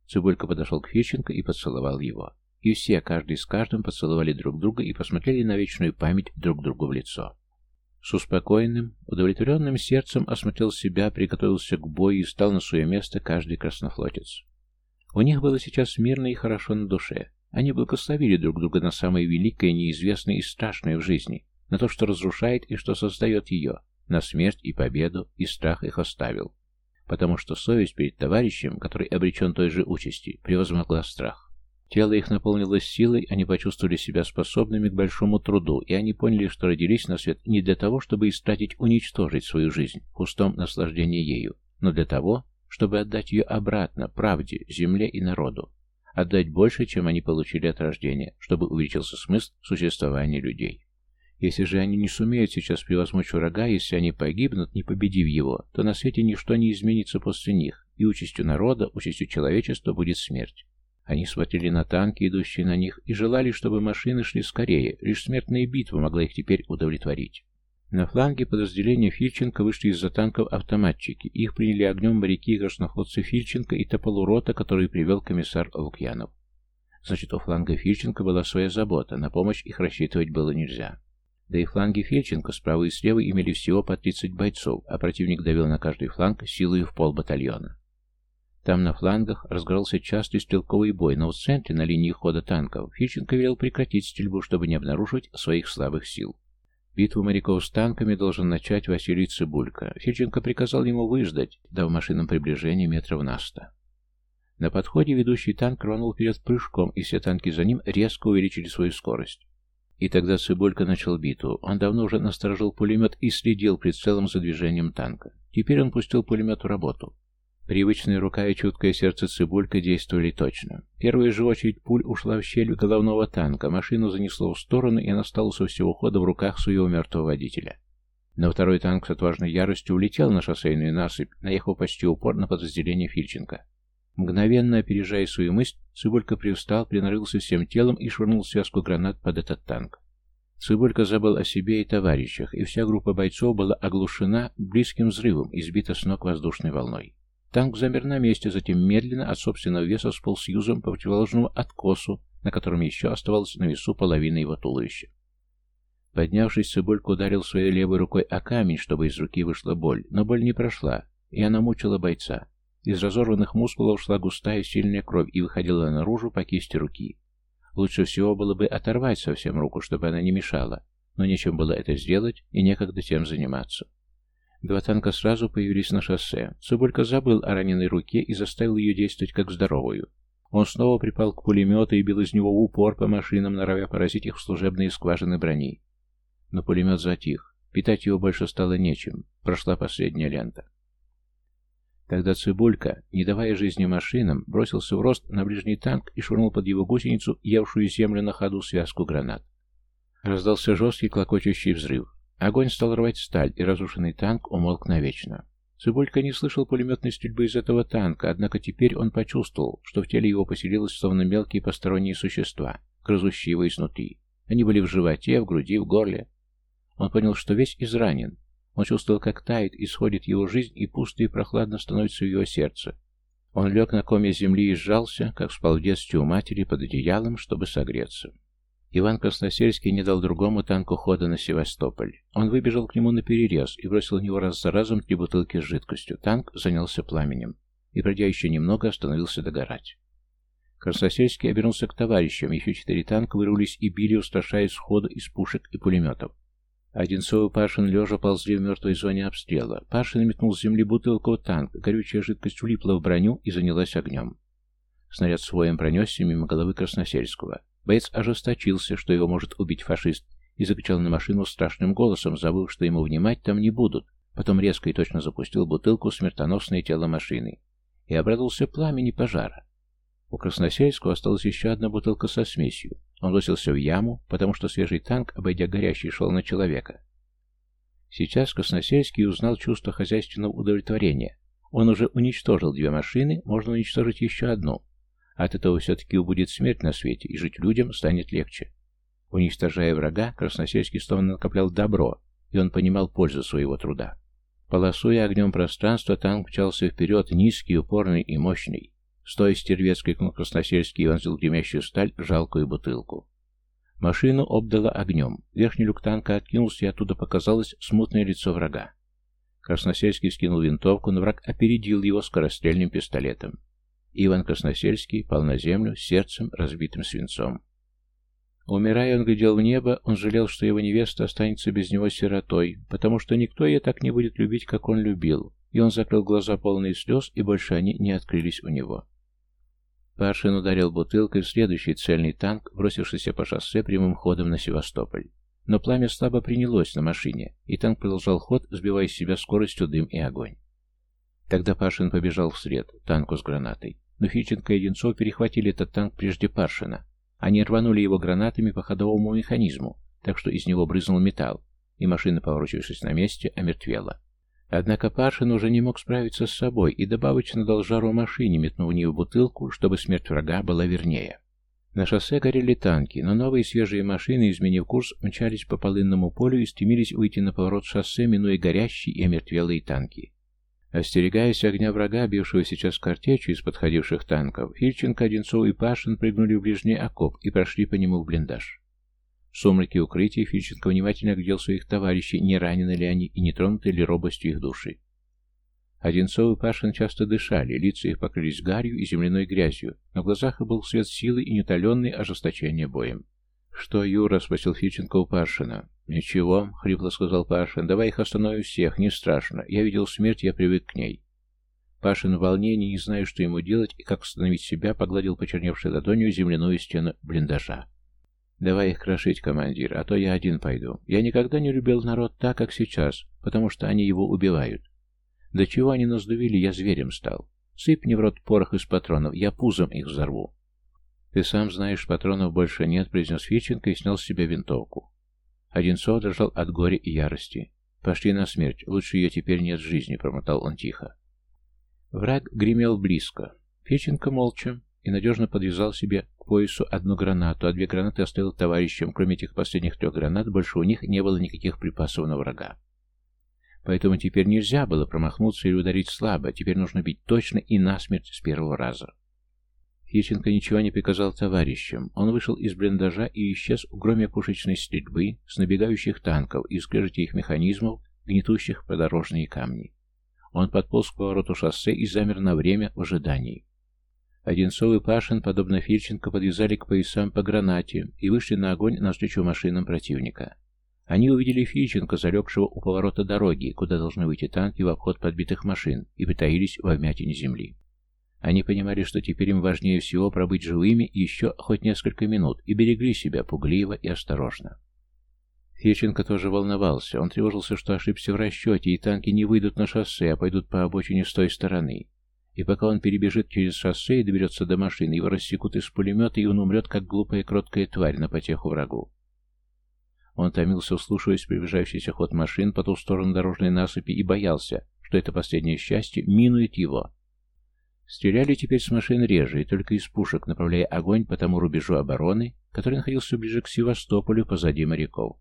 Цыбулька подошел к Фильченко и поцеловал его. И все, каждый с каждым, поцеловали друг друга и посмотрели на вечную память друг другу в лицо. С успокоенным, удовлетворенным сердцем осмотрел себя, приготовился к бою и стал на свое место каждый краснофлотец. У них было сейчас мирно и хорошо на душе. Они благословили друг друга на самое великое, неизвестное и страшное в жизни. на то, что разрушает и что создает ее, на смерть и победу, и страх их оставил. Потому что совесть перед товарищем, который обречен той же участи, превозмогла страх. Тело их наполнилось силой, они почувствовали себя способными к большому труду, и они поняли, что родились на свет не для того, чтобы истратить, уничтожить свою жизнь в пустом наслаждении ею, но для того, чтобы отдать ее обратно, правде, земле и народу. Отдать больше, чем они получили от рождения, чтобы увеличился смысл существования людей. Если же они не сумеют сейчас превозмочь врага, если они погибнут, не победив его, то на свете ничто не изменится после них, и участью народа, участью человечества будет смерть. Они смотрели на танки, идущие на них, и желали, чтобы машины шли скорее, лишь смертная битва могла их теперь удовлетворить. На фланге подразделения Фильченко вышли из-за танков автоматчики, их приняли огнем моряки и красноходцы Фильченко и Тополурота, который привел комиссар Лукьянов. Значит, у фланга Фильченко была своя забота, на помощь их рассчитывать было нельзя. Да и фланги Фильченко справа и слева имели всего по 30 бойцов, а противник давил на каждый фланг силой в полбатальона. Там на флангах разгорался частый стрелковый бой, но в центре, на линии хода танков, Фильченко велел прекратить стрельбу, чтобы не обнаруживать своих слабых сил. Битву моряков с танками должен начать Василий Цыбулько. Фильченко приказал ему выждать, дав машинам приближение метров на сто. На подходе ведущий танк рванул вперед прыжком, и все танки за ним резко увеличили свою скорость. И тогда Цыбулько начал битву. Он давно уже насторожил пулемет и следил прицелом за движением танка. Теперь он пустил пулемет в работу. Привычная рука и чуткое сердце Цибулька действовали точно. Первая же очередь пуль ушла в щель головного танка, машину занесло в сторону, и она стала со всего хода в руках своего мертвого водителя. Но второй танк с отважной яростью улетел на шоссейную насыпь, наехав почти упор на подразделение Фильченко. Мгновенно опережая свою мысль, Цибулька привстал, принарылся всем телом и швырнул связку гранат под этот танк. Цибулька забыл о себе и товарищах, и вся группа бойцов была оглушена близким взрывом и сбита с ног воздушной волной. Танк замер на месте, затем медленно от собственного веса сполз юзом по противоположному откосу, на котором еще оставалась на весу половина его туловища. Поднявшись, Цибулька ударил своей левой рукой о камень, чтобы из руки вышла боль, но боль не прошла, и она мучила бойца. Из разорванных мускулов шла густая сильная кровь и выходила наружу по кисти руки. Лучше всего было бы оторвать совсем руку, чтобы она не мешала, но нечем было это сделать и некогда тем заниматься. Два танка сразу появились на шоссе. Цыбулька забыл о раненой руке и заставил ее действовать как здоровую. Он снова припал к пулемету и бил из него упор по машинам, норовя поразить их в служебные скважины брони. Но пулемет затих. Питать его больше стало нечем. Прошла последняя лента. Тогда Цибулька, не давая жизни машинам, бросился в рост на ближний танк и швырнул под его гусеницу, явшую землю на ходу связку гранат. Раздался жесткий клокочущий взрыв. Огонь стал рвать сталь, и разрушенный танк умолк навечно. Цыбулька не слышал пулеметной стрельбы из этого танка, однако теперь он почувствовал, что в теле его поселилось словно мелкие посторонние существа, грызущие его изнутри. Они были в животе, в груди, в горле. Он понял, что весь изранен. Он чувствовал, как тает, исходит его жизнь, и пусто и прохладно становится в его сердце. Он лег на коме земли и сжался, как спал в детстве у матери под одеялом, чтобы согреться. Иван Красносельский не дал другому танку хода на Севастополь. Он выбежал к нему на перерез и бросил в него раз за разом три бутылки с жидкостью. Танк занялся пламенем и, пройдя еще немного, остановился догорать. Красносельский обернулся к товарищам, еще четыре танка вырвались и били, устрашая сходу из пушек и пулеметов. Одинцов и Пашин лежа ползли в мертвой зоне обстрела. Пашин метнул с земли бутылку в танк, горючая жидкость влипла в броню и занялась огнем. Снаряд своим пронесся мимо головы Красносельского. Боец ожесточился, что его может убить фашист, и закричал на машину страшным голосом, забыв, что ему внимать там не будут. Потом резко и точно запустил бутылку в смертоносное тело машины и обрадовался пламени пожара. У Красносельского осталась еще одна бутылка со смесью. Он бросился в яму, потому что свежий танк, обойдя горящий, шел на человека. Сейчас Красносельский узнал чувство хозяйственного удовлетворения. Он уже уничтожил две машины, можно уничтожить еще одну. От этого все-таки будет смерть на свете, и жить людям станет легче. Уничтожая врага, Красносельский словно накоплял добро, и он понимал пользу своего труда. Полосуя огнем пространство, танк мчался вперед, низкий, упорный и мощный. Стоя стервец, крикнул Красносельский, и он взял гремящую сталь, жалкую бутылку. Машину обдало огнем. Верхний люк танка откинулся, и оттуда показалось смутное лицо врага. Красносельский скинул винтовку, но враг опередил его скорострельным пистолетом. Иван Красносельский пал на землю с сердцем, разбитым свинцом. Умирая, он глядел в небо, он жалел, что его невеста останется без него сиротой, потому что никто ее так не будет любить, как он любил, и он закрыл глаза полные слез, и больше они не открылись у него. Паршин ударил бутылкой в следующий цельный танк, бросившийся по шоссе прямым ходом на Севастополь. Но пламя слабо принялось на машине, и танк продолжал ход, сбивая с себя скоростью дым и огонь. Тогда Пашин побежал вслед, танку с гранатой. Но Фиченко и Одинцов перехватили этот танк прежде Паршина. Они рванули его гранатами по ходовому механизму, так что из него брызнул металл, и машина, поворочившись на месте, омертвела. Однако Паршин уже не мог справиться с собой и добавочно дал жару машине, метнув в нее бутылку, чтобы смерть врага была вернее. На шоссе горели танки, но новые свежие машины, изменив курс, мчались по полынному полю и стремились выйти на поворот шоссе, минуя горящие и омертвелые танки. Остерегаясь огня врага, бившего сейчас картечью из подходивших танков, Фильченко, Одинцов и Пашин прыгнули в ближний окоп и прошли по нему в блиндаж. В сумраке укрытия Фильченко внимательно глядел своих товарищей, не ранены ли они и не тронуты ли робостью их души. Одинцов и Пашин часто дышали, лица их покрылись гарью и земляной грязью, но в глазах был свет силы и неутоленный ожесточение боем. «Что, Юра?» — спросил Фиченко у Пашина. «Ничего», — хрипло сказал Пашин. «Давай их остановим всех, не страшно. Я видел смерть, я привык к ней». Пашин в волнении, не зная, что ему делать и как остановить себя, погладил почерневшей ладонью земляную стену блиндажа. «Давай их крошить, командир, а то я один пойду. Я никогда не любил народ так, как сейчас, потому что они его убивают. До чего они нас довели, я зверем стал. Сыпь мне в рот порох из патронов, я пузом их взорву». «Ты сам знаешь, патронов больше нет», — произнес Фиченко и снял с себя винтовку. Одинцов дрожал от горя и ярости. «Пошли на смерть, лучше ее теперь нет в жизни», — промотал он тихо. Враг гремел близко. Феченко молча и надежно подвязал себе к поясу одну гранату, а две гранаты оставил товарищам. Кроме этих последних трех гранат, больше у них не было никаких припасов на врага. Поэтому теперь нельзя было промахнуться или ударить слабо, теперь нужно бить точно и насмерть с первого раза. Ещенко ничего не приказал товарищам. Он вышел из блиндажа и исчез в громе пушечной стрельбы с набегающих танков и скрежете их механизмов, гнетущих подорожные камни. Он подполз к повороту шоссе и замер на время в ожидании. Одинцов и Пашин, подобно Фильченко, подвязали к поясам по гранате и вышли на огонь навстречу машинам противника. Они увидели Фильченко, залегшего у поворота дороги, куда должны выйти танки в обход подбитых машин, и притаились в вмятине земли. Они понимали, что теперь им важнее всего пробыть живыми еще хоть несколько минут, и берегли себя пугливо и осторожно. Феченко тоже волновался. Он тревожился, что ошибся в расчете, и танки не выйдут на шоссе, а пойдут по обочине с той стороны. И пока он перебежит через шоссе и доберется до машины, его рассекут из пулемета, и он умрет, как глупая кроткая тварь на потеху врагу. Он томился, вслушиваясь в приближающийся ход машин по ту сторону дорожной насыпи, и боялся, что это последнее счастье минует его, Стреляли теперь с машин реже и только из пушек, направляя огонь по тому рубежу обороны, который находился ближе к Севастополю позади моряков.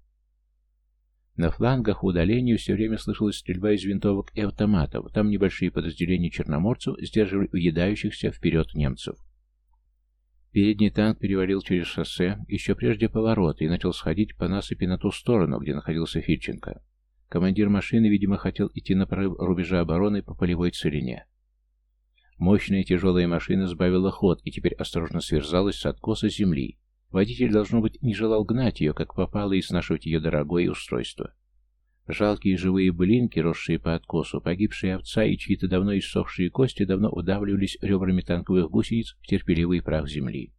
На флангах в удалении все время слышалась стрельба из винтовок и автоматов. Там небольшие подразделения черноморцев сдерживали уедающихся вперед немцев. Передний танк перевалил через шоссе еще прежде поворота и начал сходить по насыпи на ту сторону, где находился Фильченко. Командир машины, видимо, хотел идти на прорыв рубежа обороны по полевой целине. Мощная тяжелая машина сбавила ход и теперь осторожно сверзалась с откоса земли. Водитель, должно быть, не желал гнать ее, как попало, и снашивать ее дорогое устройство. Жалкие живые блинки, росшие по откосу, погибшие овца и чьи-то давно иссохшие кости давно удавливались ребрами танковых гусениц в терпеливый прах земли.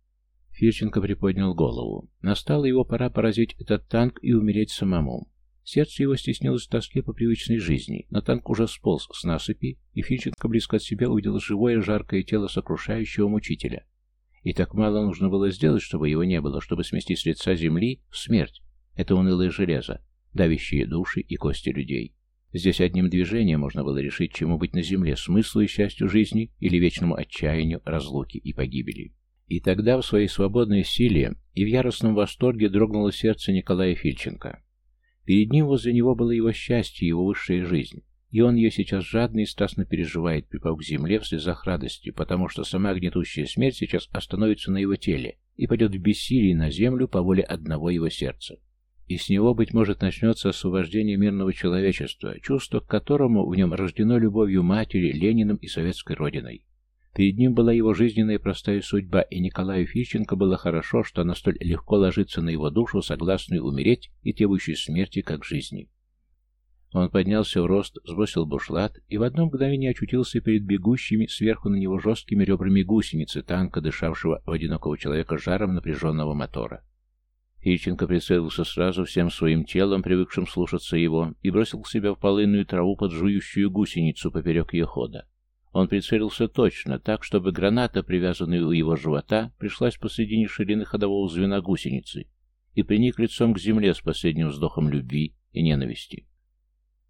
Фирченко приподнял голову. Настала его пора поразить этот танк и умереть самому. Сердце его стеснилось в тоске по привычной жизни, но танк уже сполз с насыпи, и Финченко близко от себя увидел живое жаркое тело сокрушающего мучителя. И так мало нужно было сделать, чтобы его не было, чтобы смести с лица земли смерть. Это унылое железо, давящие души и кости людей. Здесь одним движением можно было решить, чему быть на земле, смыслу и счастью жизни или вечному отчаянию, разлуки и погибели. И тогда в своей свободной силе и в яростном восторге дрогнуло сердце Николая Фильченко. Перед ним возле него было его счастье, его высшая жизнь. И он ее сейчас жадно и страстно переживает, припав к земле в слезах радости, потому что сама гнетущая смерть сейчас остановится на его теле и пойдет в бессилии на землю по воле одного его сердца. И с него, быть может, начнется освобождение мирного человечества, чувство к которому в нем рождено любовью матери, Лениным и советской родиной. Перед ним была его жизненная простая судьба, и Николаю Фищенко было хорошо, что она столь легко ложится на его душу, согласную умереть и требующую смерти, как жизни. Он поднялся в рост, сбросил бушлат и в одно мгновение очутился перед бегущими сверху на него жесткими ребрами гусеницы танка, дышавшего в одинокого человека жаром напряженного мотора. Ильченко прицелился сразу всем своим телом, привыкшим слушаться его, и бросил к себе в полынную траву под жующую гусеницу поперек ее хода. Он прицелился точно, так, чтобы граната, привязанная у его живота, пришлась посредине ширины ходового звена гусеницы и приник лицом к земле с последним вздохом любви и ненависти.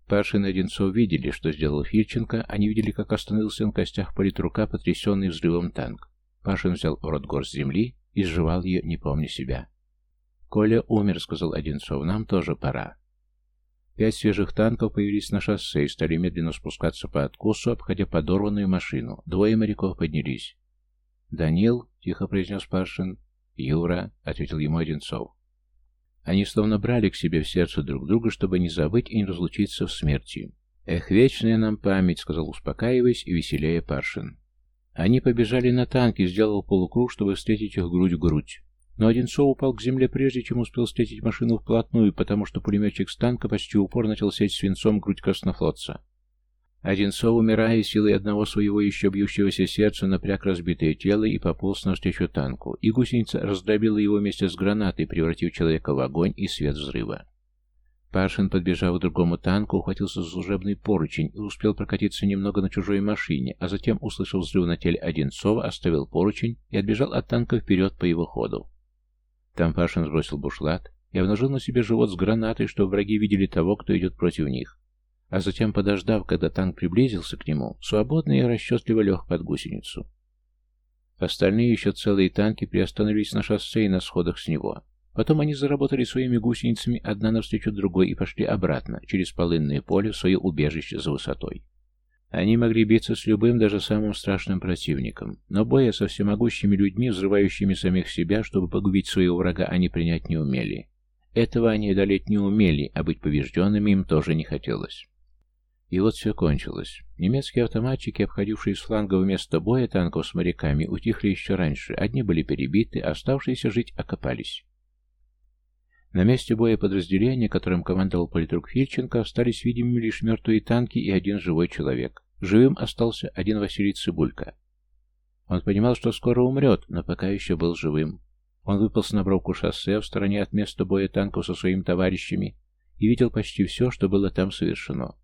Пашин и Одинцов видели, что сделал Фильченко, они видели, как остановился на костях политрука, потрясенный взрывом танк. Пашин взял в рот горсть земли и сживал ее, не помня себя. «Коля умер», — сказал Одинцов, — «нам тоже пора». Пять свежих танков появились на шоссе и стали медленно спускаться по откосу, обходя подорванную машину. Двое моряков поднялись. «Данил», — тихо произнес Пашин. «Юра», — ответил ему Одинцов. Они словно брали к себе в сердце друг друга, чтобы не забыть и не разлучиться в смерти. «Эх, вечная нам память», — сказал, успокаиваясь и веселее Паршин. Они побежали на танки, сделал полукруг, чтобы встретить их грудь грудь. Но Одинцов упал к земле прежде, чем успел встретить машину вплотную, потому что пулеметчик с танка почти упор начал сеть свинцом грудь краснофлотца. Одинцов, умирая силой одного своего еще бьющегося сердца, напряг разбитое тело и пополз навстречу танку, и гусеница раздробила его вместе с гранатой, превратив человека в огонь и свет взрыва. Пашин, подбежав к другому танку, ухватился за служебный поручень и успел прокатиться немного на чужой машине, а затем, услышав взрыв на теле Одинцова, оставил поручень и отбежал от танка вперед по его ходу. Там Пашин сбросил бушлат и обнажил на себе живот с гранатой, чтобы враги видели того, кто идет против них а затем, подождав, когда танк приблизился к нему, свободно и расчетливо лег под гусеницу. Остальные еще целые танки приостановились на шоссе и на сходах с него. Потом они заработали своими гусеницами одна навстречу другой и пошли обратно, через полынное поле, в свое убежище за высотой. Они могли биться с любым, даже самым страшным противником, но боя со всемогущими людьми, взрывающими самих себя, чтобы погубить своего врага, они принять не умели. Этого они одолеть не умели, а быть побежденными им тоже не хотелось. И вот все кончилось. Немецкие автоматчики, обходившие с фланга вместо боя танков с моряками, утихли еще раньше. Одни были перебиты, а оставшиеся жить окопались. На месте боя подразделения, которым командовал политрук Фильченко, остались видимыми лишь мертвые танки и один живой человек. Живым остался один Василий Цыбулька. Он понимал, что скоро умрет, но пока еще был живым. Он выполз на бровку шоссе в стороне от места боя танков со своими товарищами и видел почти все, что было там совершено.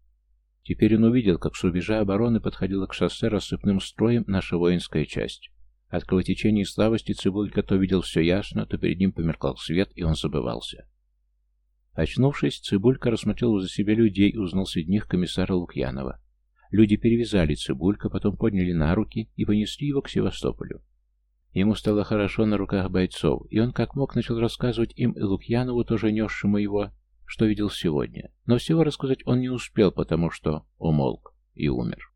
Теперь он увидел, как с рубежа обороны подходила к шоссе рассыпным строем наша воинская часть. От кровотечения и слабости Цибулька то видел все ясно, то перед ним померкал свет, и он забывался. Очнувшись, Цибулька рассмотрел за себя людей и узнал среди них комиссара Лукьянова. Люди перевязали Цибулька, потом подняли на руки и понесли его к Севастополю. Ему стало хорошо на руках бойцов, и он как мог начал рассказывать им и Лукьянову, тоже несшему его, что видел сегодня. Но всего рассказать он не успел, потому что умолк и умер.